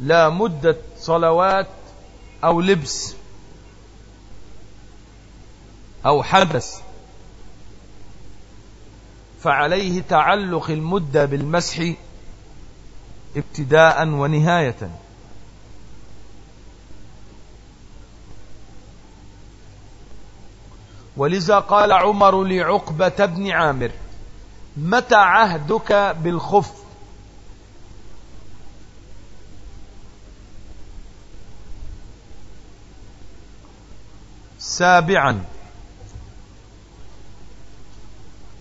لا مدة صلوات أو لبس أو حدث. فعليه تعلق المدة بالمسح ابتداء ونهاية. ولذا قال عمر لعقبة بن عامر متى عهدك بالخف؟ سابعا.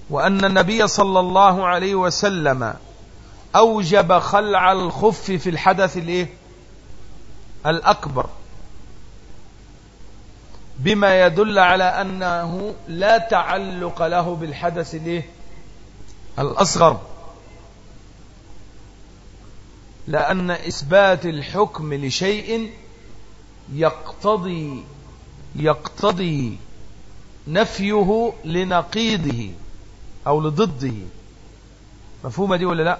وأن النبي صلى الله عليه وسلم أوجب خلع الخف في الحدث الإيه؟ الأكبر. بما يدل على أنه لا تعلق له بالحدث الإيه؟ الأصغر. لأن إثبات الحكم لشيء يقتضي يقتضي نفيه لنقيضه أو لضده. مفهومة دي ولا لا؟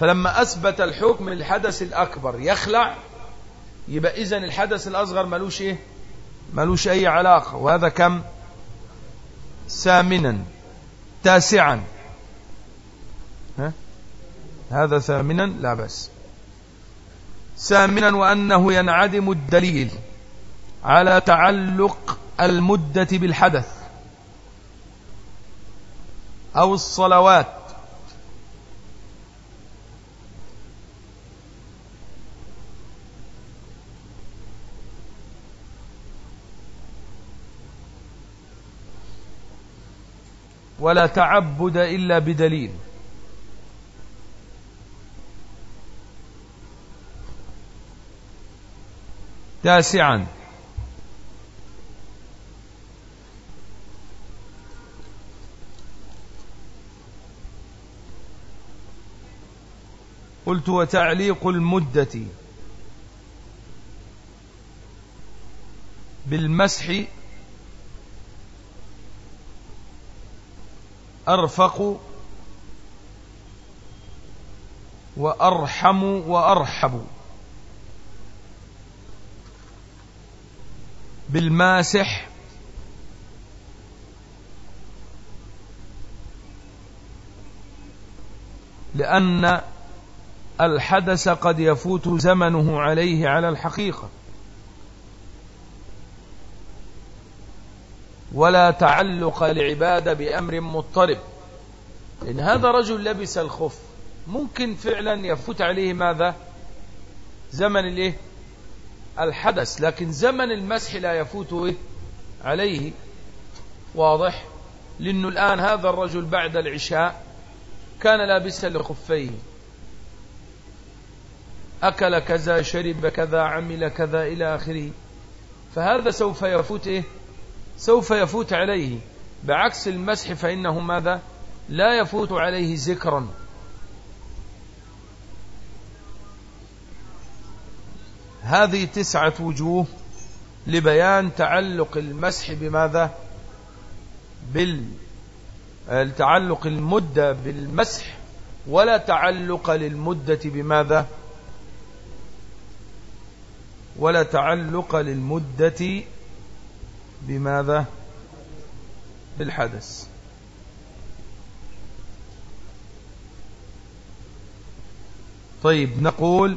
فلما أثبت الحكم للحدث الأكبر يخلع يبقى إذن الحدث الأصغر ملوش إيه؟ ملوش أي علاقة. وهذا كم؟ ثامنا تاسعا. ها؟ هذا ثامنا لا بس ثامنا وأنه ينعدم الدليل. على تعلق المدة بالحدث أو الصلوات. ولا تعبد إلا بدليل. تاسعا. قلت وتعليق المدة بالمسح أرفق وأرحم وأرحب بالماسح لأن الحدث قد يفوت زمنه عليه على الحقيقة. ولا تعلق العبادة بأمر مضطرب. إن هذا رجل لبس الخف ممكن فعلا يفوت عليه ماذا؟ زمن الإيه؟ الحدث. لكن زمن المسح لا يفوت إيه؟ عليه. واضح؟ لأنه الآن هذا الرجل بعد العشاء كان لابسا لخفيه. أكل كذا شرب كذا عمل كذا إلى آخره. فهذا سوف يفوت إيه سوف يفوت عليه. بعكس المسح فإنه ماذا؟ لا يفوت عليه ذكرا هذه تسعة وجوه لبيان تعلق المسح بماذا؟ بال تعلق المدة بالمسح ولا تعلق للمدة بماذا؟ ولا تعلق للمدة بماذا؟ بالحدث. طيب نقول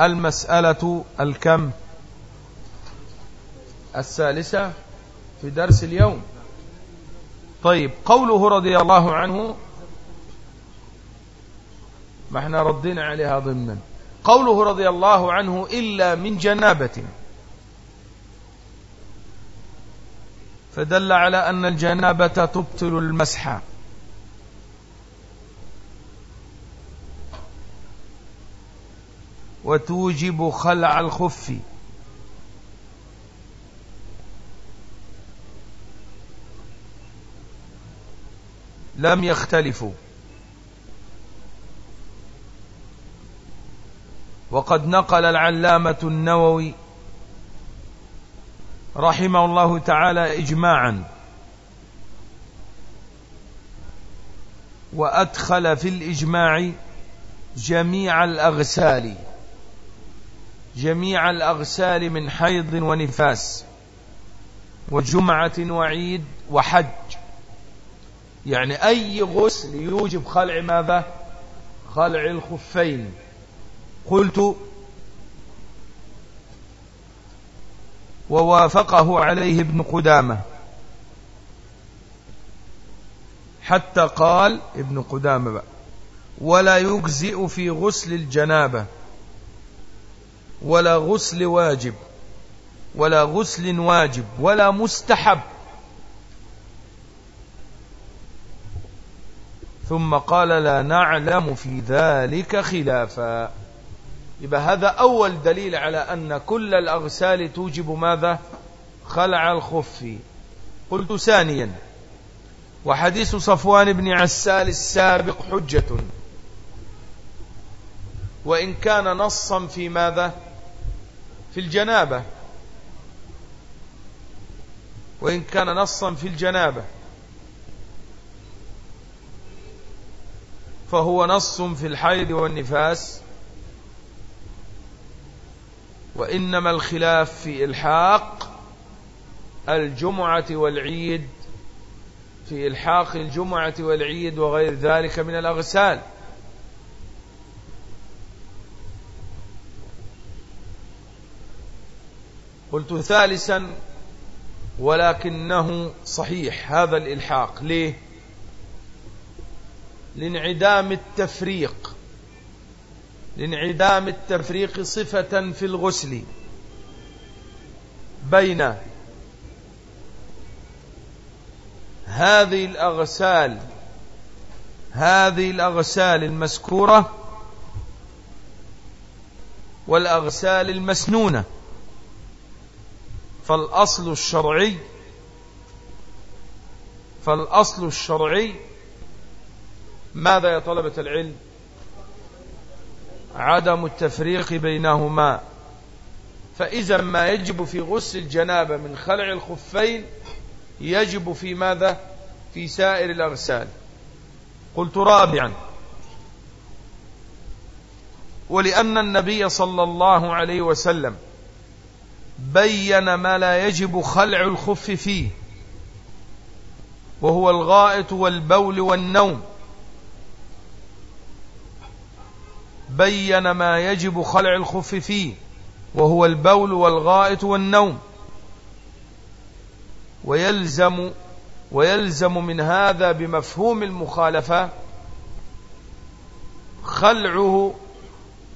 المسألة الكم؟ الثالثة في درس اليوم. طيب قوله رضي الله عنه ما إحنا ردينا عليها ضمنا. قوله رضي الله عنه إلا من جنابة. فدل على أن الجنابة تبطل المسح. وتوجب خلع الخف. لم يختلفوا. وقد نقل العلامة النووي رحمه الله تعالى إجماعا. وأدخل في الإجماع جميع الأغسال جميع الأغسال من حيض ونفاس وجمعة وعيد وحج. يعني أي غسل يوجب خلع ماذا؟ خلع الخفين. قلت ووافقه عليه ابن قدامة حتى قال ابن قدامة بقى ولا يجزئ في غسل الجنابة ولا غسل واجب ولا غسل واجب ولا مستحب. ثم قال لا نعلم في ذلك خلافا. يبقى هذا أول دليل على أن كل الأغسال توجب ماذا؟ خلع الخف. قلت ثانيا وحديث صفوان بن عسال السابق حجة. وإن كان نصا في ماذا؟ في الجنابة. وإن كان نصا في الجنابة. فهو نص في الحيض والنفاس. وإنما الخلاف في إلحاق الجمعة والعيد في إلحاق الجمعة والعيد وغير ذلك من الأغسال. قلت ثالثا ولكنه صحيح هذا الإلحاق. ليه؟ لانعدام التفريق. لانعدام التفريق صفة في الغسل بين هذه الأغسال هذه الأغسال المسكورة والأغسال المسنونة. فالأصل الشرعي فالأصل الشرعي ماذا يا طلبة العلم؟ عدم التفريق بينهما. فإذا ما يجب في غسل الجنابة من خلع الخفين يجب في ماذا؟ في سائر الأغسال. قلت رابعا. ولأن النبي صلى الله عليه وسلم بين ما لا يجب خلع الخف فيه وهو الغائط والبول والنوم. بين ما يجب خلع الخف فيه وهو البول والغائط والنوم. ويلزم ويلزم من هذا بمفهوم المخالفة خلعه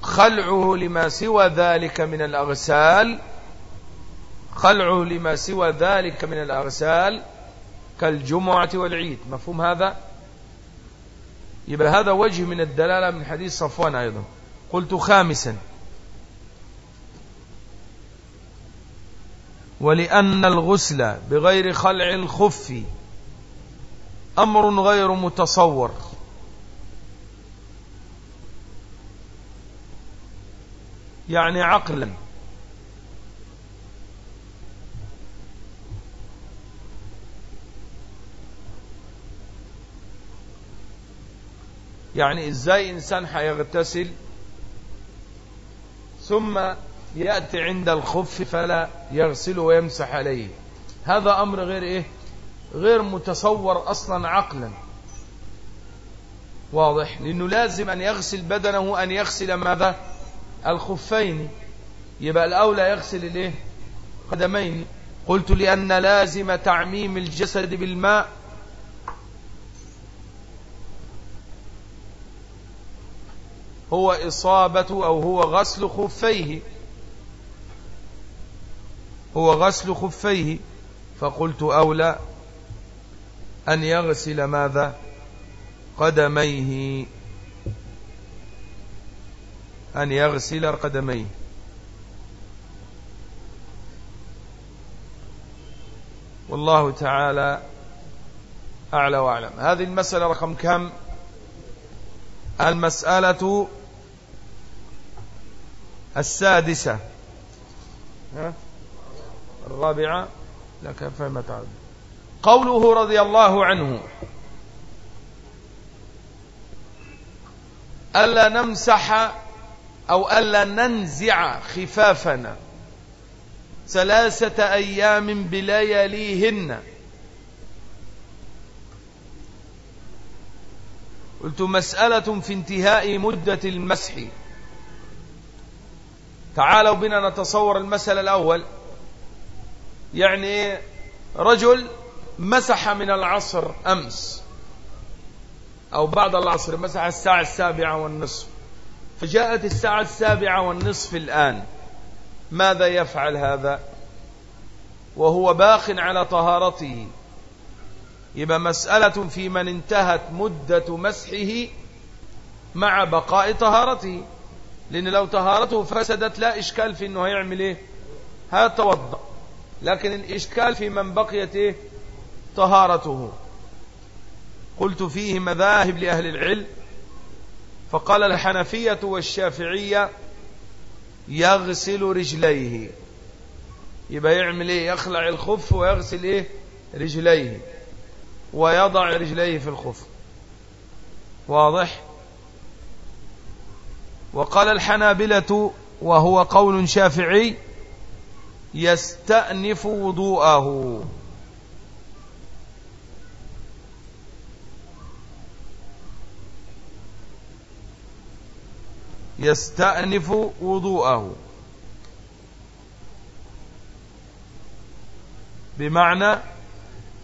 خلعه لما سوى ذلك من الأغسال خلعه لما سوى ذلك من الأغسال كالجمعة والعيد. مفهوم هذا؟ يبقى هذا وجه من الدلالة من حديث صفوان أيضا. قلت خامسا. ولأن الغسل بغير خلع الخف أمر غير متصور. يعني عقلا. يعني إزاي إنسان حيغتسل؟ ثم يأتي عند الخف فلا يغسله ويمسح عليه. هذا أمر غير إيه؟ غير متصور أصلا عقلا. واضح؟ لأنه لازم أن يغسل بدنه أن يغسل ماذا؟ الخفين. يبقى الأولى يغسل الإيه؟ قدمين. قلت لأن لازم تعميم الجسد بالماء هو إصابة أو هو غسل خفيه. هو غسل خفيه. فقلت أولى أن يغسل ماذا؟ قدميه. أن يغسل قدميه. والله تعالى أعلى وأعلم. هذه المسألة رقم كم؟ المسألة السادسة. ها؟ الرابعة. كيف ما تعد قوله رضي الله عنه. ألا نمسح أو ألا ننزع خفافنا ثلاثة أيام بلياليهن. قلت مسألة في انتهاء مدة المسح. تعالوا بنا نتصور المسألة الأول. يعني رجل مسح من العصر أمس أو بعد العصر مسح الساعة السابعة والنصف. فجاءت الساعة السابعة والنصف الآن. ماذا يفعل هذا؟ وهو باق على طهارته. يبقى مسألة في من انتهت مدة مسحه مع بقاء طهارته. لأن لو طهارته فسدت لا إشكال في أنه هيعمل إيه؟ هيتوضأ. لكن الإشكال في من بقيت إيه؟ طهارته. قلت فيه مذاهب لأهل العلم. فقال الحنفية والشافعية يغسل رجليه. يبقى يعمل إيه؟ يخلع الخف ويغسل إيه؟ رجليه. ويضع رجليه في الخف. واضح؟ وقال الحنابلة وهو قول شافعي يستأنف وضوءه. يستأنف وضوءه. بمعنى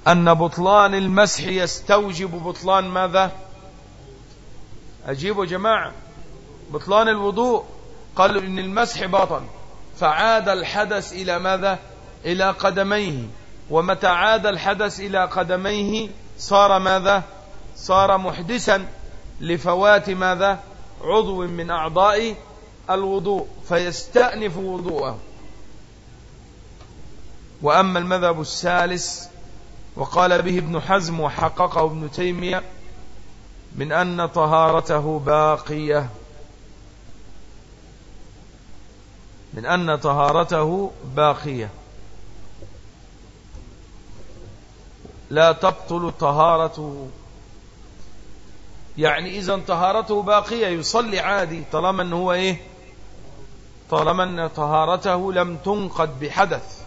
أن بطلان المسح يستوجب بطلان ماذا؟ أجيبوا جماعة. بطلان الوضوء قالوا إن المسح بطل فعاد الحدث إلى ماذا؟ إلى قدميه. ومتى عاد الحدث إلى قدميه صار ماذا؟ صار محدثا لفوات ماذا؟ عضو من أعضاء الوضوء فيستأنف وضوءه. وأما المذهب الثالث وقال به ابن حزم وحققه ابن تيمية من أن طهارته باقية. من أن طهارته باقية. لا تبطل طهارته يعني إذا طهارته باقية يصلي عادي طالما أنه هو إيه؟ طالما أن طهارته لم تنقد بحدث.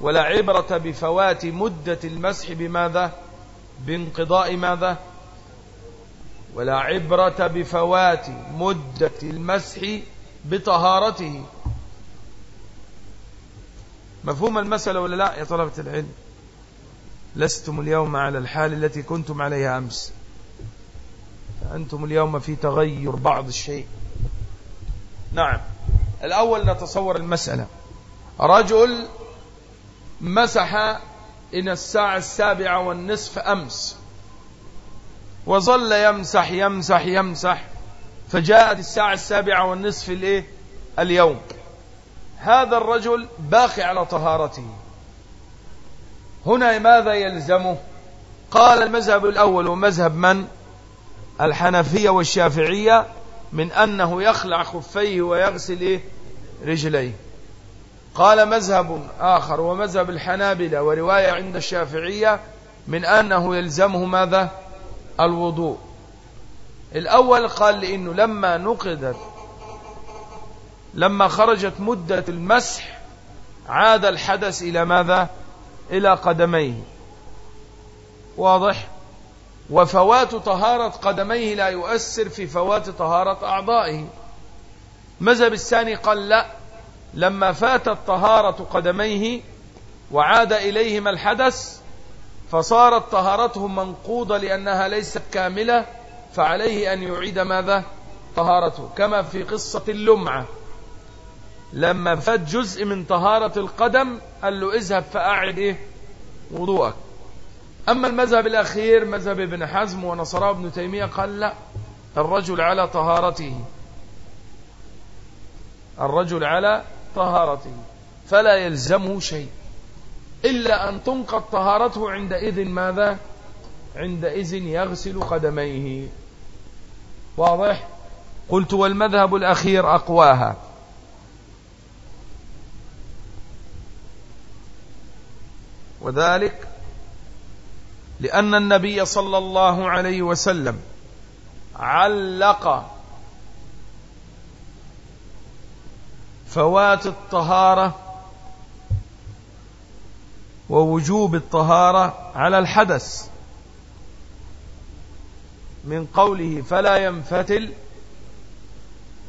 ولا عبرة بفوات مدة المسح بماذا؟ بانقضاء ماذا؟ ولا عبرة بفوات مدة المسح بطهارته. مفهوم المسألة ولا لا يا طلبة العلم؟ لستم اليوم على الحال التي كنتم عليها أمس. فأنتم اليوم في تغير بعض الشيء. نعم. الأول نتصور المسألة. رجل مسح إن الساعة السابعة والنصف أمس. وظل يمسح يمسح يمسح. فجاءت الساعة السابعة والنصف الإيه؟ اليوم. هذا الرجل باقي على طهارته. هنا ماذا يلزمه؟ قال المذهب الأول ومذهب من؟ الحنفية والشافعية من أنه يخلع خفيه ويغسل إيه؟ رجليه. قال مذهب آخر ومذهب الحنابلة ورواية عند الشافعية من أنه يلزمه ماذا؟ الوضوء. الأول قال لأنه لما نقدت لما خرجت مدة المسح عاد الحدث إلى ماذا؟ إلى قدميه. واضح؟ وفوات طهارة قدميه لا يؤثر في فوات طهارة أعضائه. مذهب الثاني قال لا لما فاتت طهارة قدميه وعاد إليهما الحدث فصارت طهارته منقوضة لأنها ليست كاملة فعليه أن يعيد ماذا؟ طهارته كما في قصة اللمعة. لما فات جزء من طهارة القدم قال له اذهب فأعد إيه؟ وضوءك. أما المذهب الأخير مذهب ابن حزم ونصره ابن تيمية قال لا الرجل على طهارته. الرجل على طهارته. فلا يلزمه شيء إلا أن تنقض طهارته عندئذ ماذا؟ عندئذ يغسل قدميه. واضح؟ قلت والمذهب الأخير أقواها. وذلك لأن النبي صلى الله عليه وسلم علق فوات الطهارة ووجوب الطهارة على الحدث. من قوله فلا ينفتل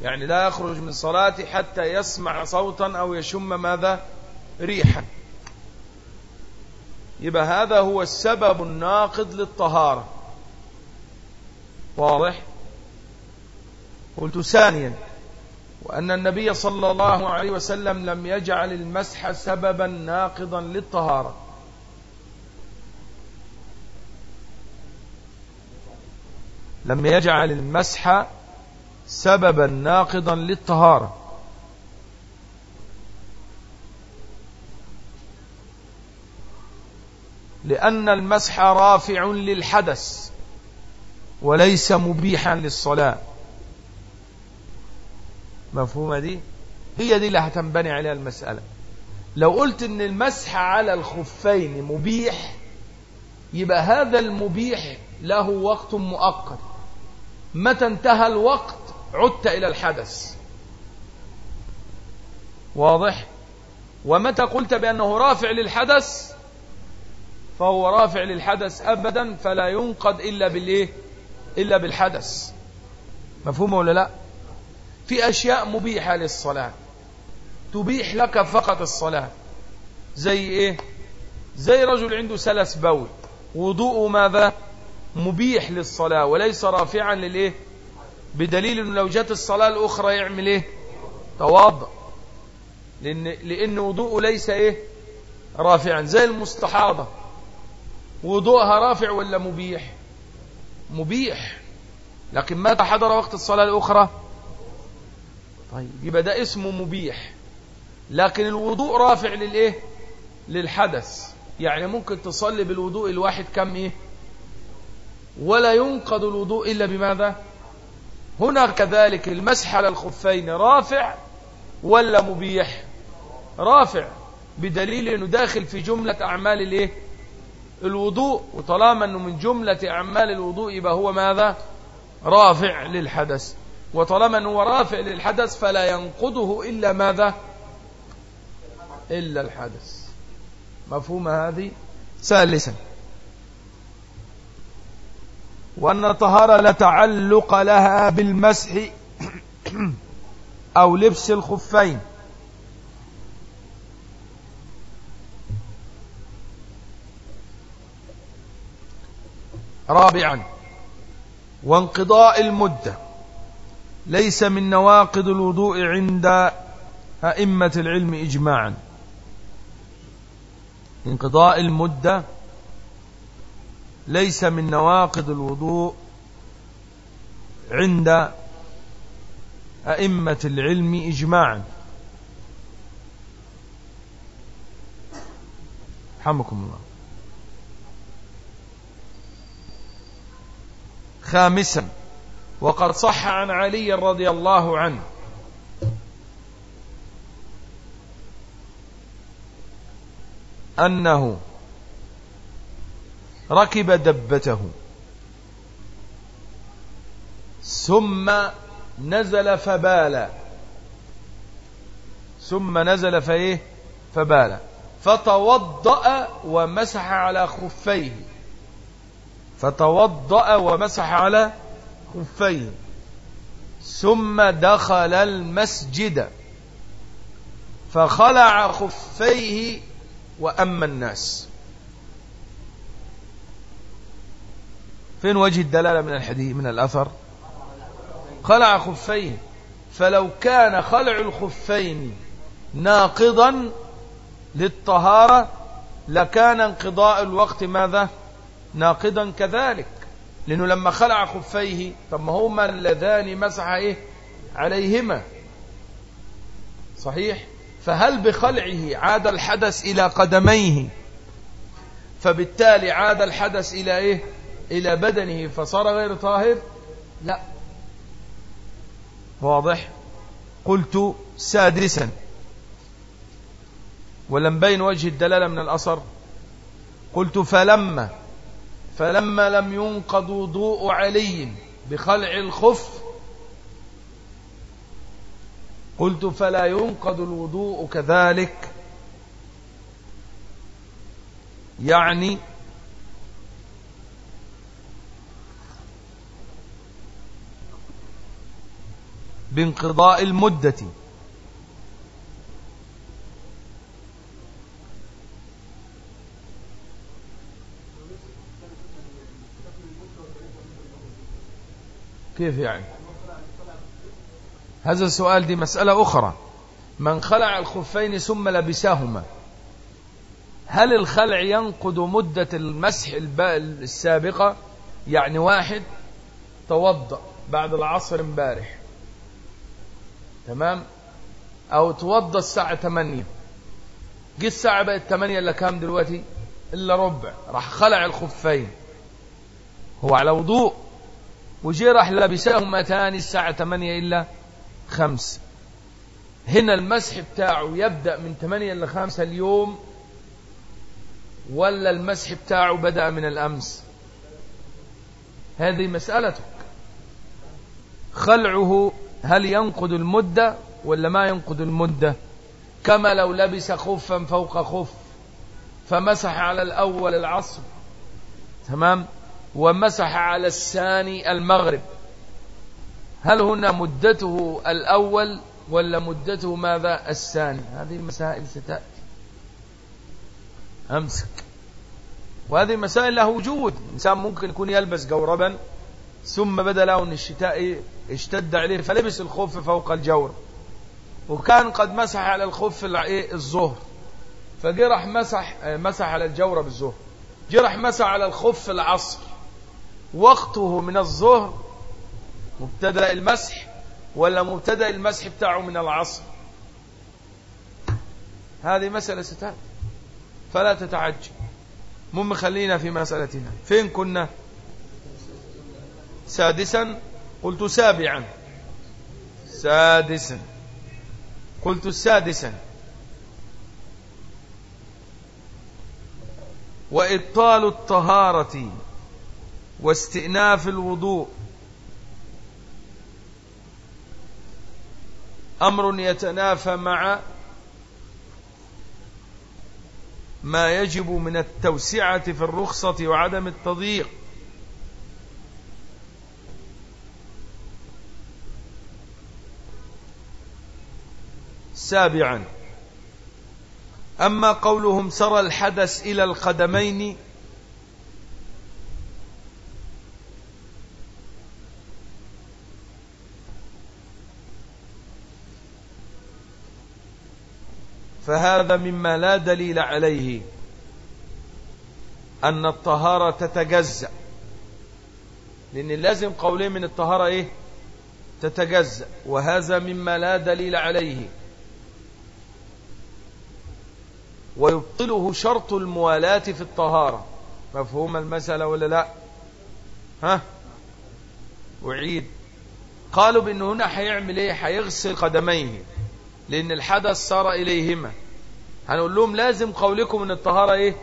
يعني لا يخرج من صلاته حتى يسمع صوتا أو يشم ماذا؟ ريحا. يبقى هذا هو السبب الناقض للطهارة. واضح؟ قلت ثانيا وأن النبي صلى الله عليه وسلم لم يجعل المسح سببا ناقضا للطهارة. لم يجعل المسح سببا ناقضا للطهارة. لأن المسح رافع للحدث وليس مبيحا للصلاة. مفهومة دي؟ هي دي اللي هتنبني عليها المسألة. لو قلت إن المسح على الخفين مبيح يبقى هذا المبيح له وقت مؤقت. متى انتهى الوقت عدت إلى الحدث. واضح؟ ومتى قلت بأنه رافع للحدث؟ فهو رافع للحدث أبدا فلا ينقض إلا بالإيه؟ إلا بالحدث. مفهوم ولا لا؟ في أشياء مبيحة للصلاة. تبيح لك فقط الصلاة. زي إيه؟ زي رجل عنده سلس بول. وضوءه ماذا؟ مبيح للصلاة وليس رافعا للإيه؟ بدليل أنه لو جت الصلاة الأخرى يعمل إيه؟ توضأ لأن, لأن وضوءه ليس إيه؟ رافعا زي المستحاضة. وضوءها رافع ولا مبيح؟ مبيح. لكن متى حضر وقت الصلاة الأخرى؟ طيب يبقى ده اسمه مبيح. لكن الوضوء رافع للإيه؟ للحدث. يعني ممكن تصلي بالوضوء الواحد كم إيه؟ ولا ينقض الوضوء إلا بماذا؟ هنا كذلك المسح على الخفين رافع ولا مبيح. رافع بدليل إنه داخل في جملة أعمال الإيه؟ الوضوء. وطالما إنه من جملة أعمال الوضوء يبقى هو ماذا؟ رافع للحدث. وطالما إنه رافع للحدث فلا ينقضه إلا ماذا؟ إلا الحدث. مفهوم هذه؟ ثالثا وأن الطهارة لا تعلق لها بالمسح أو لبس الخفين. رابعا وانقضاء المدة. ليس من نواقض الوضوء عند أئمة العلم إجماعا. انقضاء المدة ليس من نواقض الوضوء عند أئمة العلم إجماعا. حمكم الله. خامسا وقد صح عن علي رضي الله عنه. أنه ركب دبته. ثم نزل فبال. ثم نزل فإيه؟ فبال. فتوضأ ومسح على خفيه. فتوضأ ومسح على خفيه. ثم دخل المسجد. فخلع خفيه وأما الناس. فين وجه الدلالة من الحديث من الأثر؟ خلع خفين. فلو كان خلع الخفين ناقضا للطهارة لكان انقضاء الوقت ماذا؟ ناقضا كذلك. لأنه لما خلع خفيه طب ما هما اللذان مسح إيه؟ عليهما. صحيح؟ فهل بخلعه عاد الحدث إلى قدميه؟ فبالتالي عاد الحدث إلى إيه؟ إلى بدنه فصار غير طاهر؟ لا. واضح. قلت سادسا. ولم بين وجه الدلالة من الأصر. قلت فلما فلما لم ينقض وضوء علي بخلع الخف قلت فلا ينقض الوضوء كذلك. يعني بانقضاء المدة. كيف يعني؟ هذا السؤال دي مسألة أخرى. من خلع الخفين ثم لبساهما. هل الخلع ينقض مدة المسح السابقة؟ يعني واحد توضأ بعد العصر امبارح. تمام؟ أو توضى الساعة 8 جه الساعة بقت 8 إلا كام دلوقتي؟ إلا ربع. راح خلع الخفين. هو على وضوء. وجي راح لبساهما تاني الساعة 8 إلا 5 هنا المسح بتاعه يبدأ من 8 إلى 5 اليوم ولا المسح بتاعه بدأ من الأمس؟ هذه مسألتك. خلعه هل ينقض المدة ولا ما ينقض المدة؟ كما لو لبس خفا فوق خف فمسح على الأول العصر. تمام؟ ومسح على الثاني المغرب. هل هنا مدته الأول ولا مدته ماذا؟ الثاني؟ هذه المسائل ستأتي. أمسك. وهذه مسائل لها وجود. إنسان ممكن يكون يلبس جوربا ثم بدأ له أن الشتاء اشتد عليه فلبس الخف فوق الجور. وكان قد مسح على الخف الظهر فجرح مسح مسح على الجورب الظهر جرح مسح على الخف العصر. وقته من الظهر مبتدأ المسح ولا مبتدأ المسح بتاعه من العصر. هذه مسألة ستات فلا تتعجل. مم خلينا في مسألتنا. فين كنا؟ سادسا قلت سابعا. سادسا. قلت سادسا. وإبطال الطهارة واستئناف الوضوء. أمر يتنافى مع ما يجب من التوسعة في الرخصة وعدم التضييق. سابعا. أما قولهم سرى الحدث إلى القدمين فهذا مما لا دليل عليه أن الطهارة تتجزأ. لأن لازم قولين من الطهارة إيه؟ تتجزأ. وهذا مما لا دليل عليه. ويبطله شرط الموالاة في الطهارة. مفهوم المسألة ولا لا؟ ها؟ أعيد. قالوا بأن هنا هيعمل إيه؟ هيغسل قدميه لأن الحدث صار إليهما. هنقول لهم لازم قولكم أن الطهارة إيه؟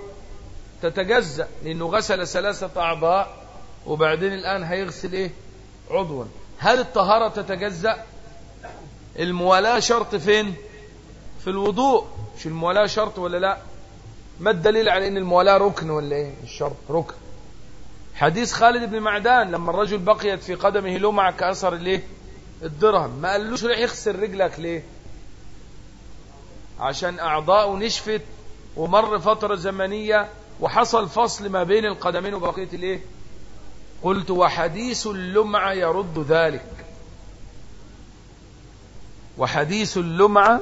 تتجزأ لأنه غسل ثلاثة أعضاء وبعدين الآن هيغسل إيه؟ عضوا. هل الطهارة تتجزأ؟ الموالاة شرط فين؟ في الوضوء مش الموالاة شرط ولا لا؟ ما الدليل على إن الموالاة ركن ولا إيه؟ الشرط ركن. حديث خالد بن معدان لما الرجل بقيت في قدمه لمعة كأثر الإيه؟ الدرهم ما قالوش ريح يغسل رجلك ليه؟ عشان أعضاءه نشفت ومر فترة زمنية وحصل فصل ما بين القدمين وبقية الإيه؟ قلت وحديث اللمعة يرد ذلك. وحديث اللمعة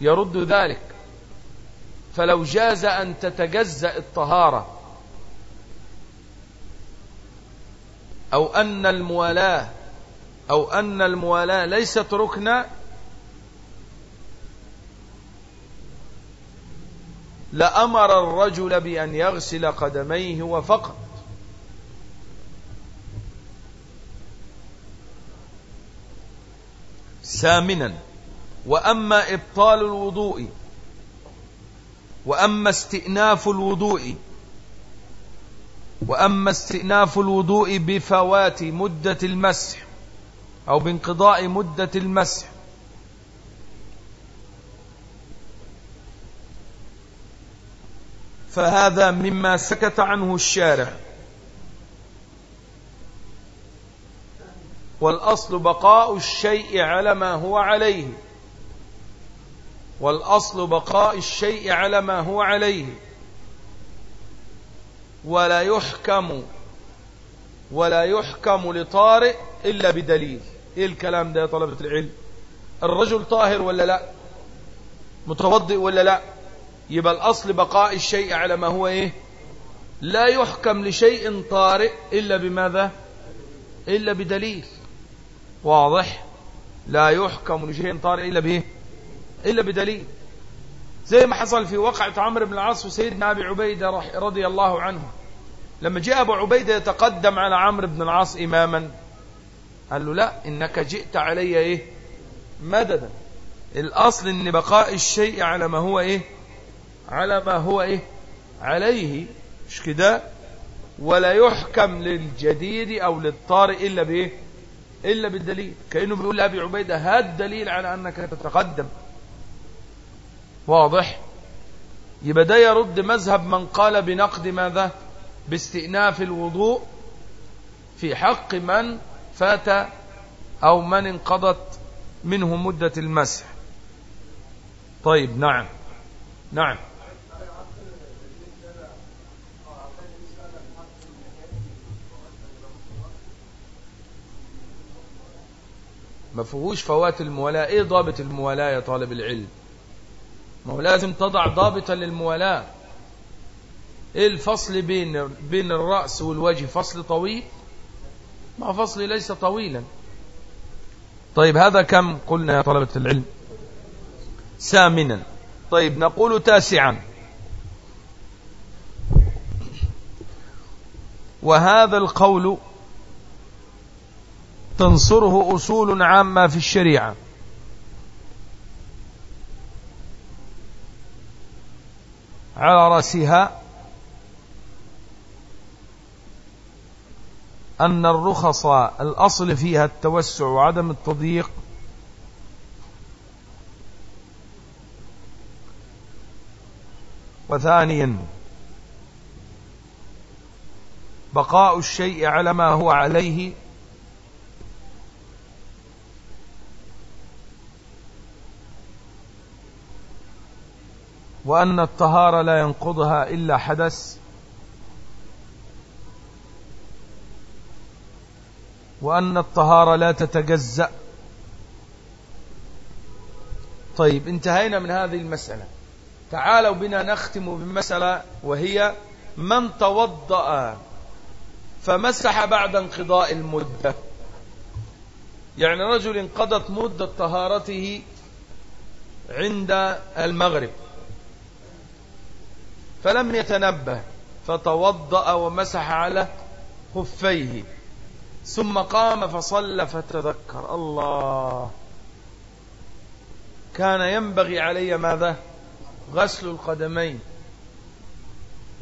يرد ذلك. فلو جاز أن تتجزأ الطهارة أو أن الموالاة أو أن الموالاة ليست ركنا لأمر الرجل بأن يغسل قدميه وفقط. ثامنا وأما إبطال الوضوء وأما استئناف الوضوء وأما استئناف الوضوء بفوات مدة المسح أو بانقضاء مدة المسح. فهذا مما سكت عنه الشارع. والأصل بقاء الشيء على ما هو عليه. والأصل بقاء الشيء على ما هو عليه. ولا يحكم ولا يحكم لطارئ إلا بدليل. إيه الكلام ده يا طلبة العلم؟ الرجل طاهر ولا لا؟ متوضئ ولا لا؟ يبقى الأصل بقاء الشيء على ما هو إيه؟ لا يحكم لشيء طارئ إلا بماذا؟ إلا بدليل. واضح؟ لا يحكم لشيء طارئ إلا بإيه إلا بدليل. زي ما حصل في وقعة عمرو بن العاص وسيدنا أبي عبيدة رضي الله عنه. لما جاء أبو عبيدة يتقدم على عمرو بن العاص إماما قال له لا إنك جئت علي إيه؟ مددا. الأصل إن بقاء الشيء على ما هو إيه؟ على ما هو إيه؟ عليه. مش كده؟ ولا يحكم للجديد أو للطارئ إلا بإيه؟ إلا بالدليل. كأنه بيقول لأبي عبيدة هذا الدليل على أنك تتقدم. واضح؟ يبقى ده يرد مذهب من قال بنقد ماذا؟ باستئناف الوضوء في حق من فات أو من انقضت منه مدة المسح. طيب نعم. نعم. ما فيهوش فوات الموالاة. إيه ضابط الموالاة يا طالب العلم؟ ما هو لازم تضع ضابطا للموالاة. إيه الفصل بين بين الرأس والوجه؟ فصل طويل؟ ما فصل ليس طويلا. طيب هذا كم؟ قلنا يا طلبة العلم. ثامنا. طيب نقول تاسعا. وهذا القول تنصره أصول عامة في الشريعة. على رأسها أن الرخص الأصل فيها التوسع وعدم التضييق وثانيا بقاء الشيء على ما هو عليه وأن الطهارة لا ينقضها إلا حدث. وأن الطهارة لا تتجزأ. طيب انتهينا من هذه المسألة. تعالوا بنا نختم بمسألة وهي من توضأ فمسح بعد انقضاء المدة. يعني رجل انقضت مدة طهارته عند المغرب. فلم يتنبه فتوضأ ومسح على خفيه ثم قام فصلى فتذكر. الله! كان ينبغي علي ماذا؟ غسل القدمين.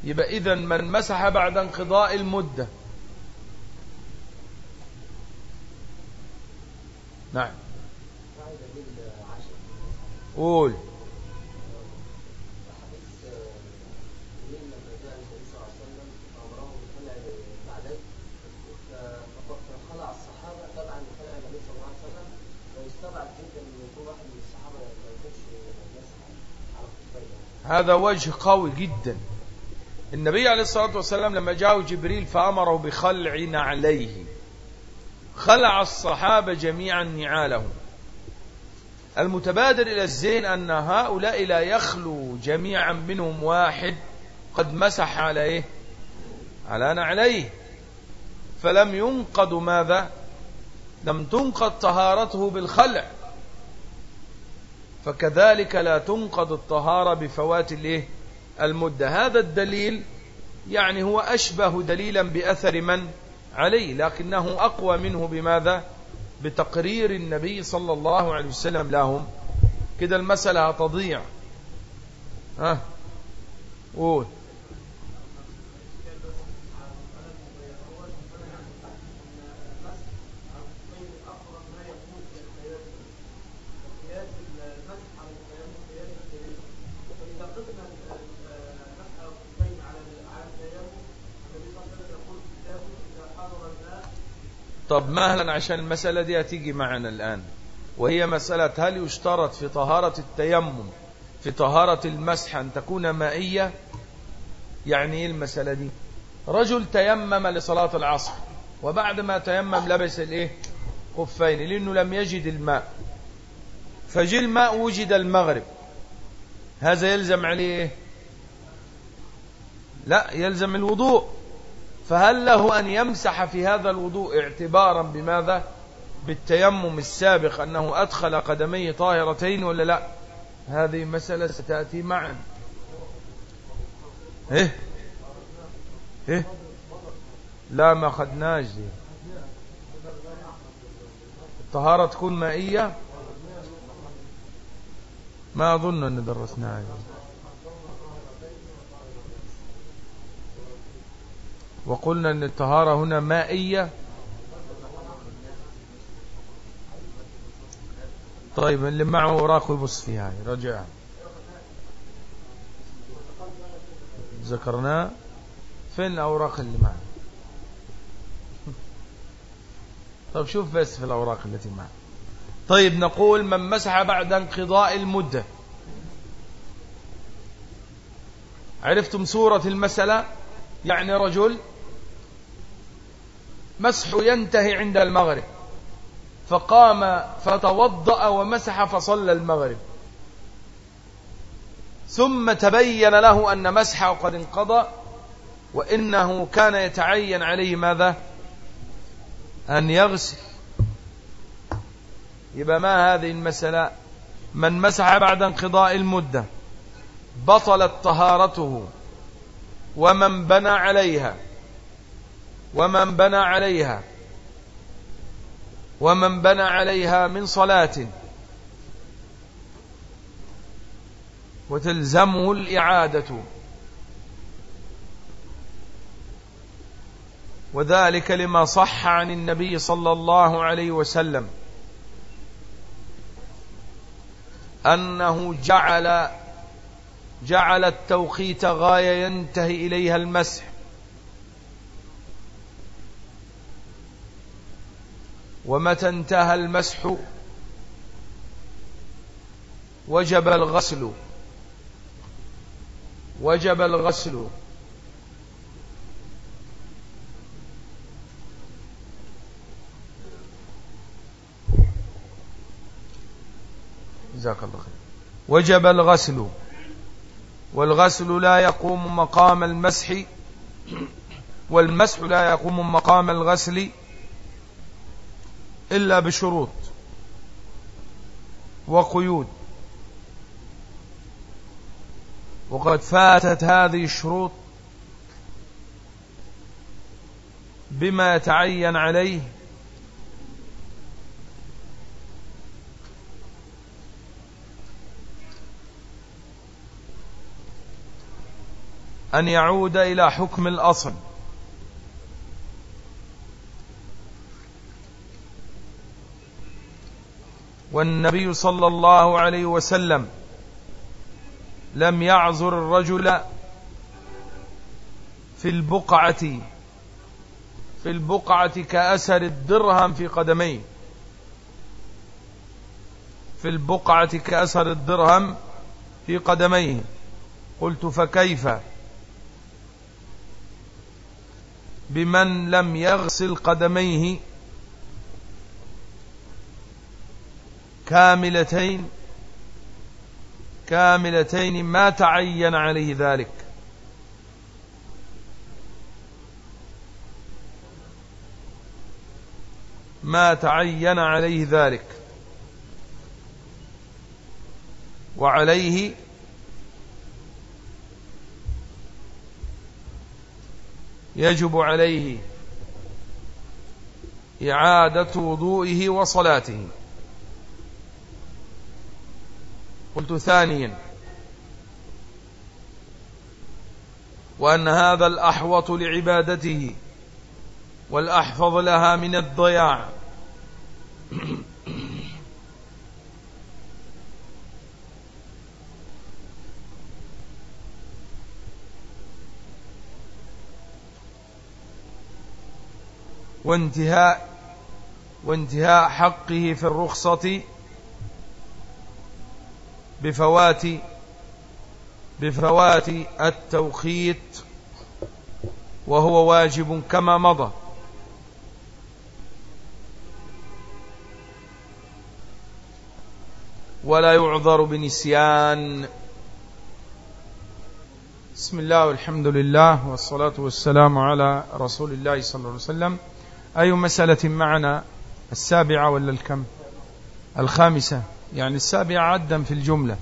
يبقى إذا من مسح بعد انقضاء المدة. نعم. قول. هذا وجه قوي جدا. النبي عليه الصلاة والسلام لما جاءه جبريل فأمره بخلع نعليه. خلع الصحابة جميعا نعالهم المتبادر إلى الزين أن هؤلاء لا يخلو جميعا منهم واحد قد مسح على إيه على نعليه. فلم ينقض ماذا؟ لم تنقض طهارته بالخلع. فكذلك لا تنقض الطهارة بفوات المدة. هذا الدليل يعني هو أشبه دليلا بأثر من؟ عليه لكنه أقوى منه بماذا؟ بتقرير النبي صلى الله عليه وسلم لهم. كده المسألة تضيع. ها؟ قول. طب مهلا عشان المسألة دي هتيجي معنا الآن. وهي مسألة هل يشترط في طهارة التيمم في طهارة المسح أن تكون مائية؟ يعني إيه المسألة دي؟ رجل تيمم لصلاة العصر وبعد ما تيمم لبس الإيه؟ خفين لأنه لم يجد الماء. فجي الماء وجد المغرب. هذا يلزم عليه إيه؟ لا يلزم الوضوء. فهل له أن يمسح في هذا الوضوء اعتبارا بماذا؟ بالتيمم السابق أنه أدخل قدميه طاهرتين ولا لا؟ هذه مسألة ستأتي معا. إيه؟ إيه؟ لا ما خدناش دي الطهارة تكون مائية؟ ما أظن أن درسناها. وقلنا أن الطهارة هنا مائية. طيب اللي معه وراك يبص فيها رجع. ذكرناه فين الأوراق اللي معه؟ (laughs) طيب شوف بس في الأوراق التي معه. طيب نقول من مسح بعد انقضاء المدة. عرفتم صورة المسألة؟ يعني رجل مسح ينتهي عند المغرب. فقام فتوضأ ومسح فصلى المغرب. ثم تبين له أن مسحه قد انقضى وإنه كان يتعين عليه ماذا؟ أن يغسل. يبقى ما هذه المسألة؟ من مسح بعد انقضاء المدة بطلت طهارته ومن بنى عليها. ومن بنى عليها ومن بنى عليها من صلاة. وتلزمه الإعادة. وذلك لما صح عن النبي صلى الله عليه وسلم. أنه جعل جعل التوقيت غاية ينتهي إليها المسح. ومتى انتهى المسح؟ وجب الغسل. وجب الغسل. جزاك الله خير. وجب الغسل. والغسل لا يقوم مقام المسح. والمسح لا يقوم مقام الغسل. إلا بشروط وقيود. وقد فاتت هذه الشروط بما يتعين عليه أن يعود إلى حكم الأصل. والنبي صلى الله عليه وسلم لم يعذر الرجل في البقعة في البقعة كأسر الدرهم في قدميه. في البقعة كأسر الدرهم في قدميه. قلت فكيف؟ بمن لم يغسل قدميه كاملتين كاملتين ما تعين عليه ذلك. ما تعين عليه ذلك. وعليه يجب عليه إعادة وضوئه وصلاته. قلت ثانيا. وأن هذا الأحوط لعبادته والأحفظ لها من الضياع. وانتهاء وانتهاء حقه في الرخصة بفوات بفوات التوقيت وهو واجب كما مضى. ولا يعذر بنسيان. بسم الله والحمد لله والصلاة والسلام على رسول الله صلى الله عليه وسلم. أي مسألة معنا السابعة ولا الكم؟ الخامسة. يعني السابعة عدا في الجملة.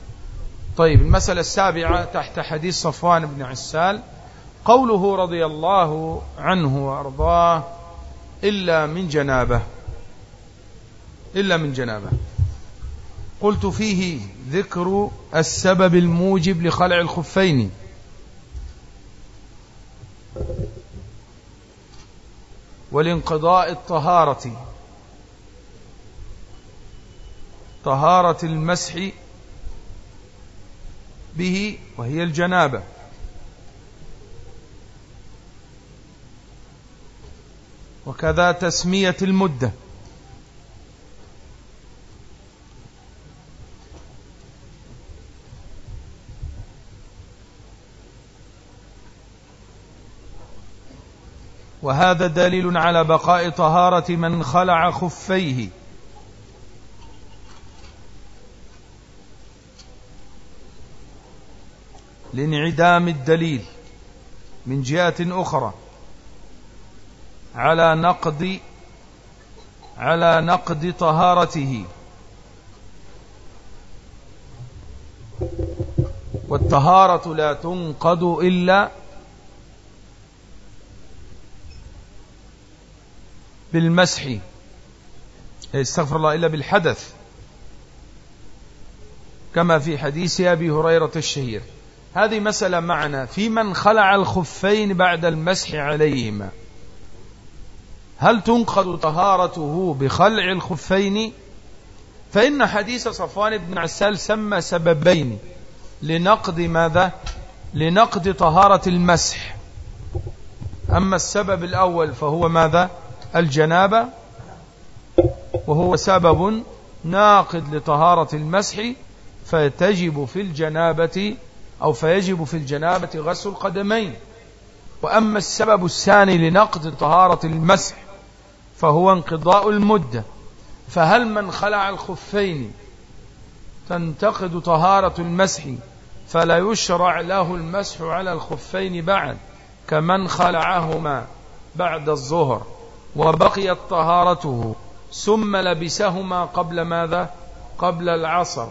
طيب المسألة السابعة تحت حديث صفوان بن عسال. قوله رضي الله عنه وأرضاه إلا من جنابة. إلا من جنابة. قلت فيه ذكر السبب الموجب لخلع الخفين. ولانقضاء الطهارة. طهارة المسح به وهي الجنابة. وكذا تسمية المدة. وهذا دليل على بقاء طهارة من خلع خفيه. لانعدام الدليل من جهة أخرى على نقد على نقد طهارته. والطهارة لا تنقض إلا بالمسح استغفر الله إلا بالحدث كما في حديث أبي هريرة الشهير. هذه مسألة معنا. في من خلع الخفين بعد المسح عليهما هل تنقض طهارته بخلع الخفين؟ فإن حديث صفوان بن عسال سمى سببين. لنقض ماذا؟ لنقض طهارة المسح. أما السبب الأول فهو ماذا؟ الجنابة. وهو سبب ناقض لطهارة المسح. فتجب في الجنابة أو فيجب في الجنابة غسل القدمين. وأما السبب الثاني لنقض طهارة المسح فهو انقضاء المدة. فهل من خلع الخفين تنتقد طهارة المسح فلا يشرع له المسح على الخفين بعد كمن خلعهما بعد الظهر وبقيت طهارته ثم لبسهما قبل ماذا؟ قبل العصر.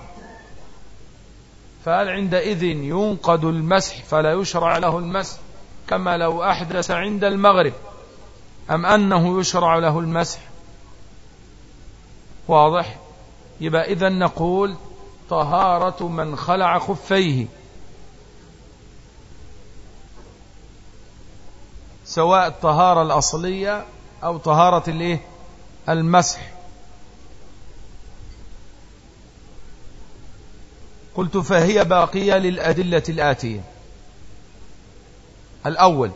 فهل عندئذ ينقد المسح فلا يشرع له المسح كما لو أحدث عند المغرب؟ أم أنه يشرع له المسح؟ واضح؟ يبقى إذا نقول طهارة من خلع خفيه. سواء الطهارة الأصلية أو طهارة الإيه؟ المسح. قلت فهي باقية للأدلة الآتية. الأول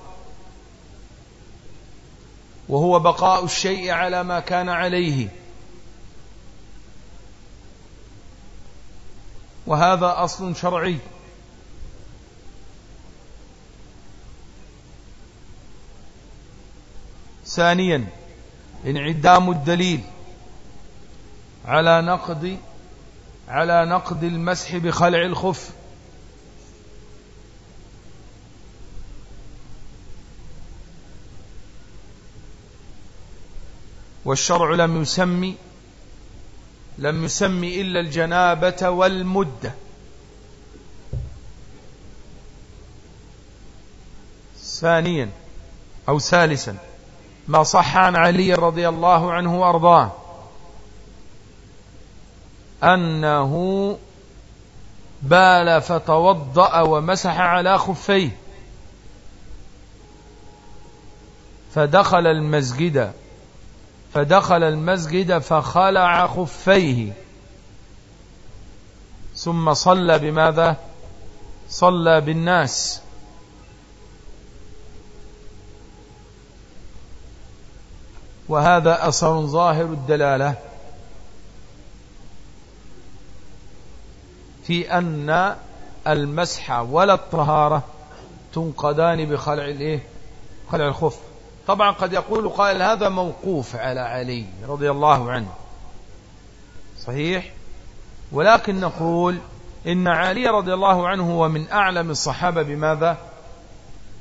وهو بقاء الشيء على ما كان عليه. وهذا أصل شرعي. ثانيا انعدام الدليل على نقد على نقد المسح بخلع الخف. والشرع لم يسمي لم يسمي إلا الجنابة والمدة ثانيا أو ثالثا ما صح عن علي رضي الله عنه وأرضاه. أنه بال فتوضأ ومسح على خفيه. فدخل المسجد فدخل المسجد فخلع خفيه. ثم صلى بماذا؟ صلى بالناس. وهذا أثر ظاهر الدلالة. في أن المسح ولا الطهارة تنقدان بخلع الإيه؟ خلع الخف. طبعا قد يقول قائل هذا موقوف على علي رضي الله عنه. صحيح؟ ولكن نقول إن علي رضي الله عنه هو من أعلم الصحابة بماذا؟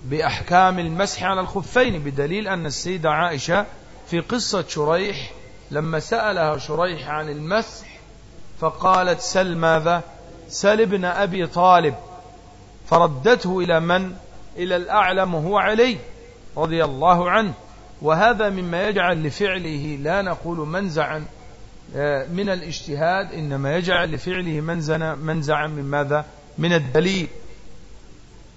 بأحكام المسح على الخفين بدليل أن السيدة عائشة في قصة شريح لما سألها شريح عن المسح فقالت سل ماذا؟ سل ابن أبي طالب فردته إلى من؟ إلى الأعلم هو علي رضي الله عنه. وهذا مما يجعل لفعله لا نقول منزعا آه، من الاجتهاد إنما يجعل لفعله منزعا من ماذا؟ من الدليل.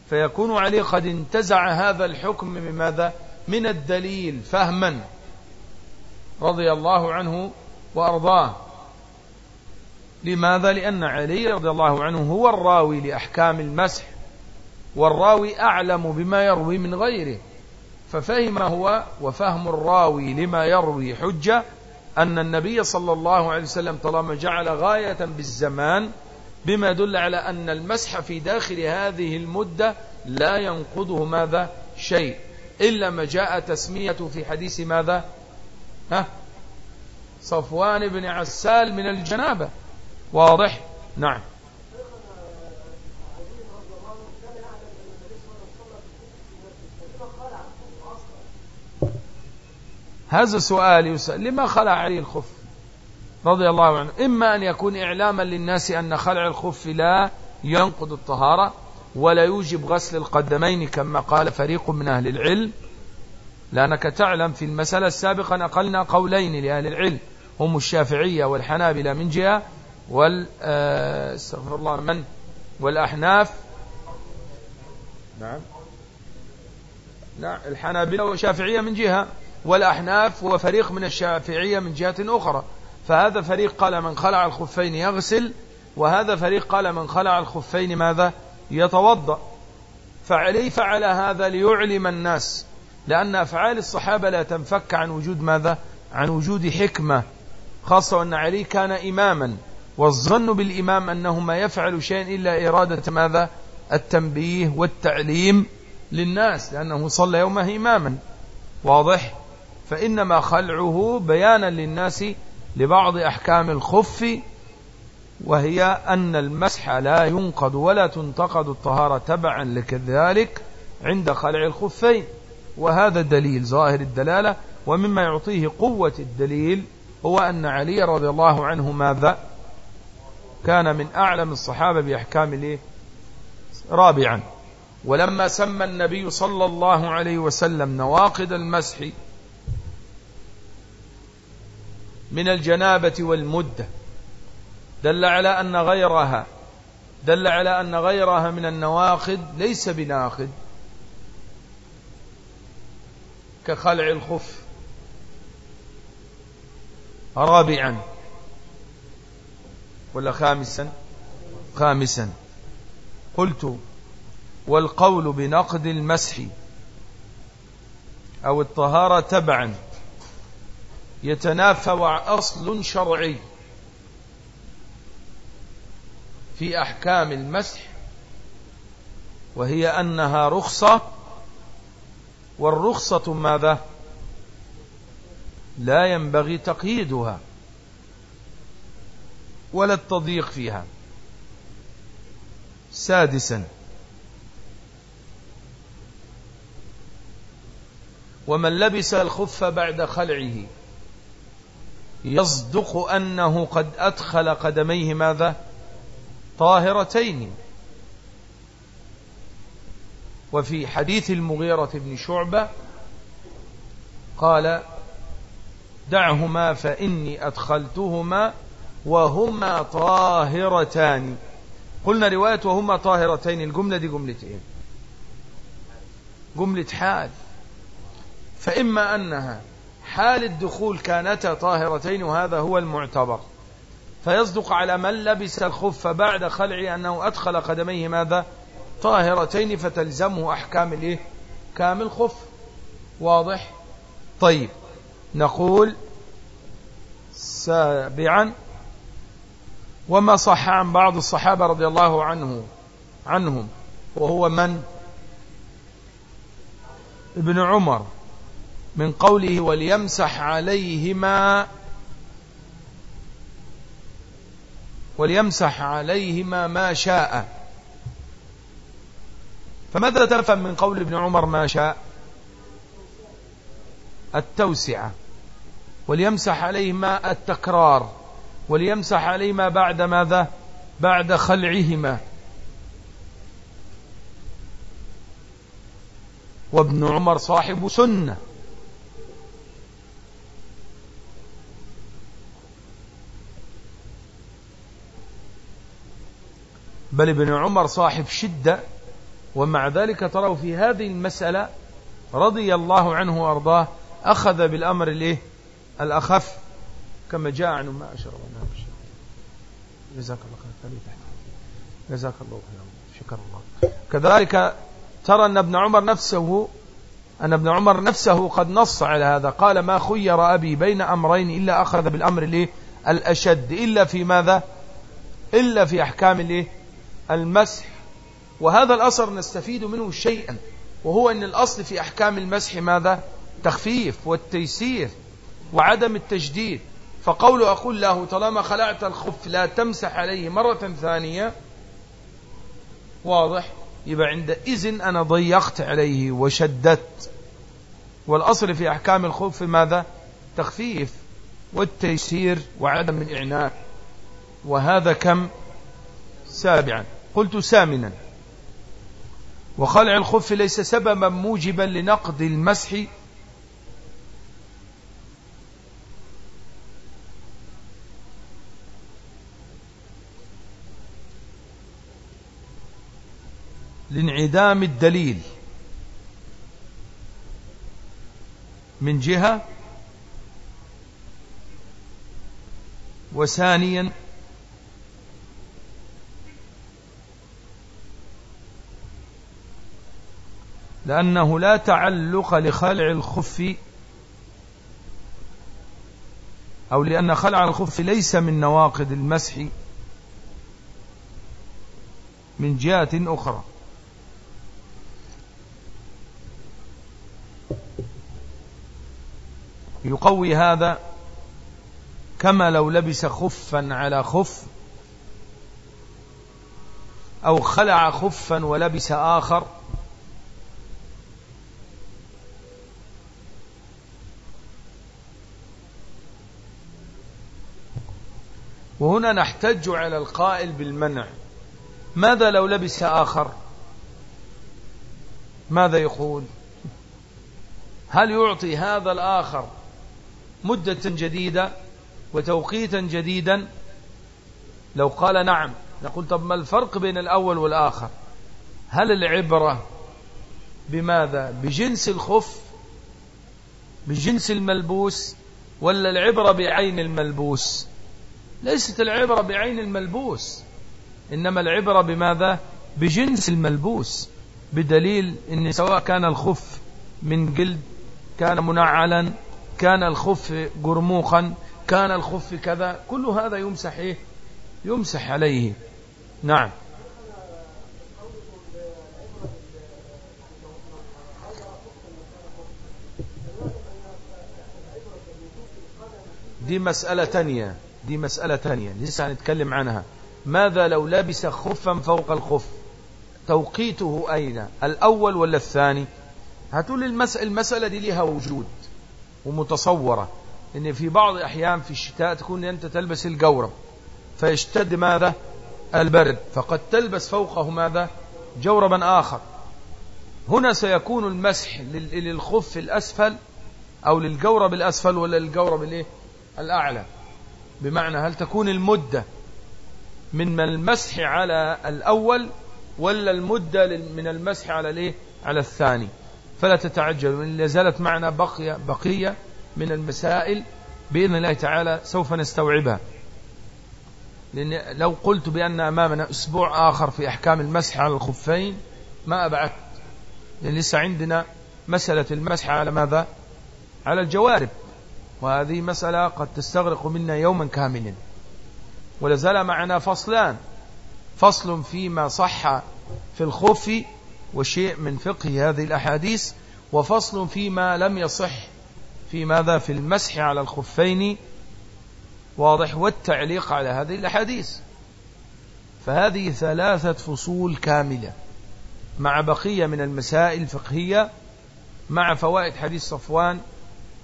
فيكون عليه قد انتزع هذا الحكم من ماذا؟ من الدليل فهما رضي الله عنه وأرضاه. لماذا؟ لأن علي رضي الله عنه هو الراوي لأحكام المسح والراوي أعلم بما يروي من غيره ففهم هو وفهم الراوي لما يروي حجة أن النبي صلى الله عليه وسلم طالما جعل غاية بالزمان بما يدل على أن المسح في داخل هذه المدة لا ينقضه ماذا؟ شيء إلا ما جاء تسميته في حديث ماذا؟ ها؟ صفوان بن عسال من الجنابة. واضح؟ نعم. هذا سؤال يسأل لما خلع علي الخف؟ رضي الله عنه. إما أن يكون إعلاما للناس أن خلع الخف لا ينقض الطهارة ولا يوجب غسل القدمين كما قال فريق من أهل العلم. لأنك تعلم في المسألة السابقة نقلنا قولين لأهل العلم هم الشافعية والحنابلة من جهة وال آه، استغفر الله من؟ والأحناف؟ نعم. نعم الحنابلة والشافعية من جهة والأحناف وفريق من الشافعية من جهة أخرى. فهذا فريق قال من خلع الخفين يغسل وهذا فريق قال من خلع الخفين ماذا؟ يتوضأ. فعليه فعل هذا ليعلم الناس لأن أفعال الصحابة لا تنفك عن وجود ماذا؟ عن وجود حكمة خاصة أن علي كان إماما. والظن بالإمام أنه ما يفعل شيء إلا إرادة ماذا؟ التنبيه والتعليم للناس لأنه صلى يومه إماما. واضح؟ فإنما خلعه بيانا للناس لبعض أحكام الخف وهي أن المسح لا ينقض ولا تنتقد الطهارة تبعا لكذلك عند خلع الخفين. وهذا دليل ظاهر الدلالة ومما يعطيه قوة الدليل هو أن علي رضي الله عنه ماذا؟ كان من أعلم الصحابة بأحكام الإيه؟ رابعا. ولما سمى النبي صلى الله عليه وسلم نواقد المسح من الجنابة والمدة دل على أن غيرها دل على أن غيرها من النواقد ليس بناقد كخلع الخف. رابعا. ولا خامسا؟ خامسا. قلت والقول بنقد المسح أو الطهارة تبعا يتنافى أصل شرعي في أحكام المسح وهي أنها رخصة. والرخصة ماذا؟ لا ينبغي تقييدها. ولا التضييق فيها. سادسا. ومن لبس الخف بعد خلعه. يصدق أنه قد أدخل قدميه ماذا؟ طاهرتين. وفي حديث المغيرة بن شعبة قال دعهما فإني أدخلتهما وهما طاهرتان. قلنا رواية وهما طاهرتين الجملة دي جملتين جملة حال. فإما أنها حال الدخول كانتا طاهرتين وهذا هو المعتبر. فيصدق على من لبس الخف بعد خلع أنه أدخل قدميه ماذا؟ طاهرتين فتلزمه أحكام الإيه؟ كامل خف واضح؟ طيب. نقول سابعا. وما صح عن بعض الصحابة رضي الله عنه عنهم وهو من؟ ابن عمر. من قوله وليمسح عليهما وليمسح عليهما ما شاء. فماذا تفهم من قول ابن عمر ما شاء؟ التوسعة. وليمسح عليهما التكرار. وليمسح عليهما بعد ماذا؟ بعد خلعهما. وابن عمر صاحب سنة. بل ابن عمر صاحب شدة ومع ذلك تروا في هذه المسألة رضي الله عنه وأرضاه أخذ بالأمر الأخف. كما جاء عنه ما أشر جزاك الله خير. جزاك الله خير. شكر الله. كذلك ترى أن ابن عمر نفسه أن ابن عمر نفسه قد نص على هذا. قال ما خير أبي بين أمرين إلا أخذ بالأمر الأشد. إلا في ماذا؟ إلا في أحكام المسح. وهذا الأثر نستفيد منه شيئا وهو أن الأصل في أحكام المسح ماذا؟ تخفيف والتيسير وعدم التجديد. فقول أقول له طالما خلعت الخف لا تمسح عليه مرة ثانية واضح؟ يبقى عندئذ أنا ضيقت عليه وشددت. والأصل في أحكام الخف ماذا؟ التخفيف والتيسير وعدم الإعناء. وهذا كم؟ سابعا. قلت سامنا. وخلع الخف ليس سببا موجبا لنقض المسح لانعدام الدليل من جهة وثانيا لأنه لا تعلق لخلع الخف أو لأن خلع الخف ليس من نواقض المسح من جهة أخرى. يقوي هذا كما لو لبس خفا على خف أو خلع خفا ولبس آخر وهنا نحتج على القائل بالمنع ماذا لو لبس آخر؟ ماذا يقول؟ هل يعطي هذا الآخر مدة جديدة وتوقيتا جديدا. لو قال نعم نقول طب ما الفرق بين الأول والآخر؟ هل العبرة بماذا؟ بجنس الخف؟ بجنس الملبوس؟ ولا العبرة بعين الملبوس؟ ليست العبرة بعين الملبوس إنما العبرة بماذا؟ بجنس الملبوس. بدليل أن سواء كان الخف من جلد كان منعلا كان الخف جرموخا كان الخف كذا كل هذا يمسح إيه؟ يمسح عليه. نعم. دي مسألة تانية. دي مسألة تانية. لسه هنتكلم عنها. ماذا لو لبس خفا فوق الخف؟ توقيته أين؟ الأول ولا الثاني؟ هتقول المسألة, المسألة دي لها وجود. ومتصورة. إن في بعض الاحيان في الشتاء تكون أنت تلبس الجورب فيشتد ماذا؟ البرد. فقد تلبس فوقه ماذا؟ جوربا آخر. هنا سيكون المسح للخف الأسفل أو للجورب الاسفل ولا للجورب الايه الأعلى. بمعنى هل تكون المدة من المسح على الأول ولا المدة من المسح على الإيه؟ على الثاني؟ فلا تتعجلوا إن لازالت معنا بقية, بقية من المسائل بإذن الله تعالى سوف نستوعبها. لأن لو قلت بأن أمامنا أسبوع آخر في أحكام المسح على الخفين ما أبعدت. لأن لسه عندنا مسألة المسح على ماذا؟ على الجوارب. وهذه مسألة قد تستغرق منا يوما كاملا. ولازال معنا فصلان. فصل فيما صح في الخف وشيء من فقه هذه الأحاديث وفصل فيما لم يصح في ماذا؟ في المسح على الخفين. واضح؟ والتعليق على هذه الأحاديث. فهذه ثلاثة فصول كاملة مع بقية من المسائل الفقهية مع فوائد حديث صفوان.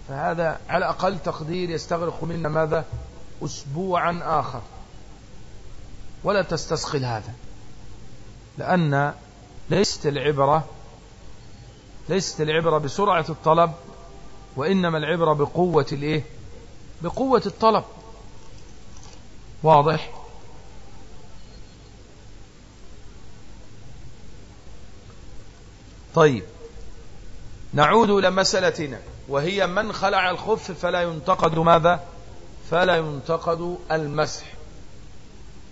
فهذا على أقل تقدير يستغرق منا ماذا؟ أسبوعا آخر. ولا تستسقل هذا لأن ليست العبرة ليست العبرة بسرعة الطلب وإنما العبرة بقوة الإيه؟ بقوة الطلب. واضح؟ طيب. نعود إلى مسألتنا وهي من خلع الخف فلا ينتقد ماذا؟ فلا ينتقد المسح.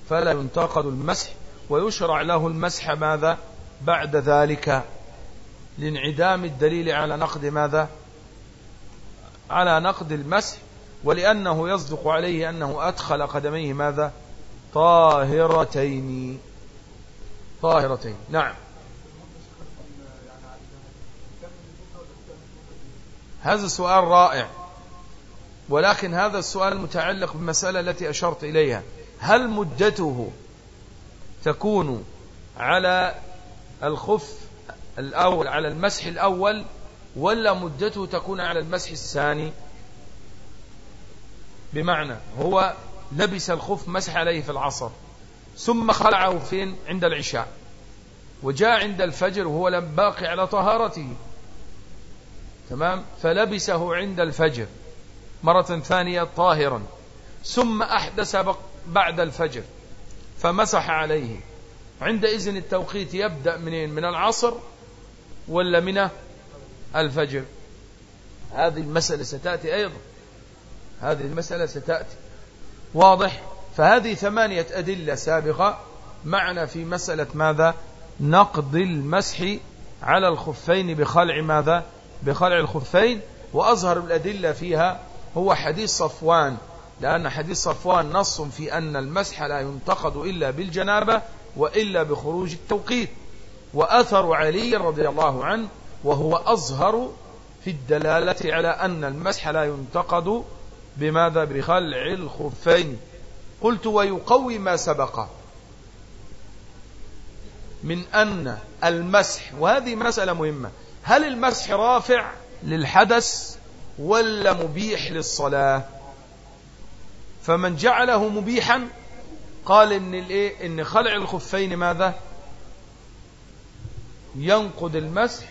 فلا ينتقد المسح ويشرع له المسح ماذا؟ بعد ذلك لانعدام الدليل على نقد ماذا؟ على نقد المسح ولأنه يصدق عليه أنه أدخل قدميه ماذا؟ طاهرتين. طاهرتين نعم. هذا سؤال رائع ولكن هذا السؤال متعلق بالمسألة التي أشرت إليها. هل مدته تكون على الخف الأول على المسح الأول ولا مدته تكون على المسح الثاني؟ بمعنى هو لبس الخف مسح عليه في العصر ثم خلعه فين؟ عند العشاء وجاء عند الفجر وهو لم باقي على طهارته. تمام؟ فلبسه عند الفجر مرة ثانية طاهرا ثم أحدث بعد الفجر فمسح عليه. عندئذ التوقيت يبدأ منين؟ من العصر ولا من الفجر؟ هذه المسألة ستأتي أيضا. هذه المسألة ستأتي. واضح؟ فهذه ثمانية أدلة سابقة معنا في مسألة ماذا؟ نقض المسح على الخفين بخلع ماذا؟ بخلع الخفين. وأظهر الأدلة فيها هو حديث صفوان لأن حديث صفوان نص في أن المسح لا ينتقد إلا بالجنابة. وإلا بخروج التوقيت. وأثر علي رضي الله عنه وهو أظهر في الدلالة على أن المسح لا ينتقد بماذا؟ بخلع الخفين. قلت ويقوي ما سبق من أن المسح وهذه مسألة مهمة هل المسح رافع للحدث ولا مبيح للصلاة؟ فمن جعله مبيحا قال إن الإيه؟ إن خلع الخفين ماذا؟ ينقض المسح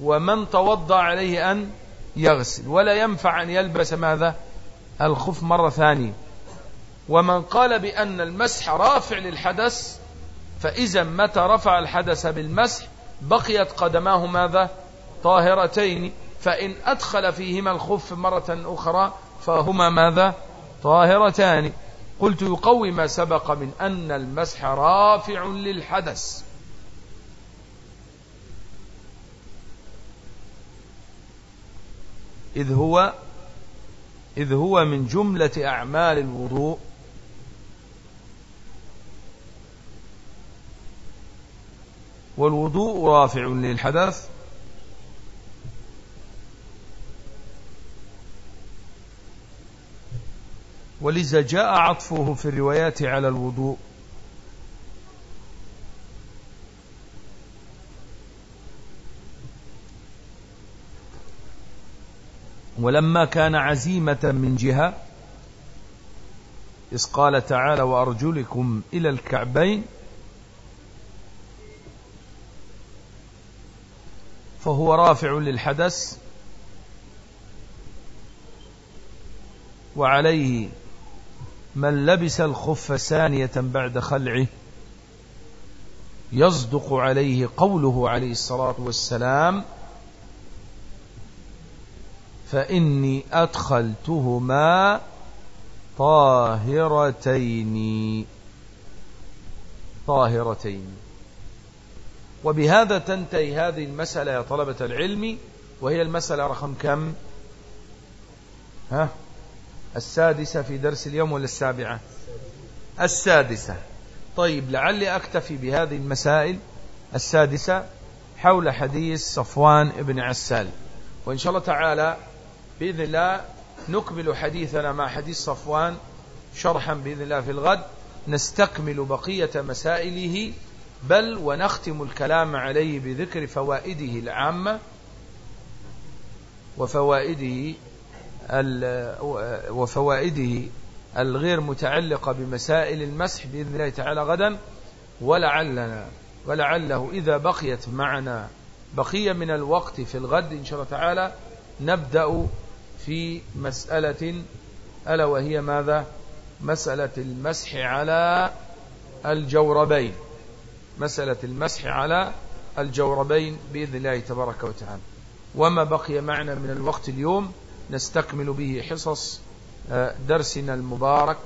ومن توضا عليه أن يغسل. ولا ينفع أن يلبس ماذا؟ الخف مرة ثانية. ومن قال بأن المسح رافع للحدث فإذا متى رفع الحدث بالمسح؟ بقيت قدماه ماذا؟ طاهرتين. فإن أدخل فيهما الخف مرة أخرى فهما ماذا؟ طاهرتان. قلت يقوي ما سبق من أن المسح رافع للحدث. إذ هو إذ هو من جملة أعمال الوضوء. والوضوء رافع للحدث. ولذا جاء عطفه في الروايات على الوضوء. ولما كان عزيمة من جهة إذ قال تعالى وأرجلكم إلى الكعبين فهو رافع للحدث وعليه من لبس الخف ثانية بعد خلعه يصدق عليه قوله عليه الصلاة والسلام فإني أدخلتهما طاهرتين. طاهرتين. وبهذا تنتهي هذه المسألة يا طلبة العلم. وهي المسألة رقم كم؟ ها؟ السادسة في درس اليوم ولا السابعة؟ السادسة. طيب لعلي أكتفي بهذه المسائل السادسة حول حديث صفوان ابن عسال وإن شاء الله تعالى بإذن الله نكمل حديثنا مع حديث صفوان شرحا بإذن الله في الغد. نستكمل بقية مسائله بل ونختم الكلام عليه بذكر فوائده العامة وفوائده وفوائده الغير متعلقة بمسائل المسح بإذن الله تعالى غدا ولعلنا ولعله إذا بقيت معنا بقية من الوقت في الغد إن شاء الله تعالى نبدأ في مسألة ألا وهي ماذا؟ مسألة المسح على الجوربين. مسألة المسح على الجوربين بإذن الله تبارك وتعالى. وما بقي معنا من الوقت اليوم؟ نستكمل به حصص آه، درسنا المبارك.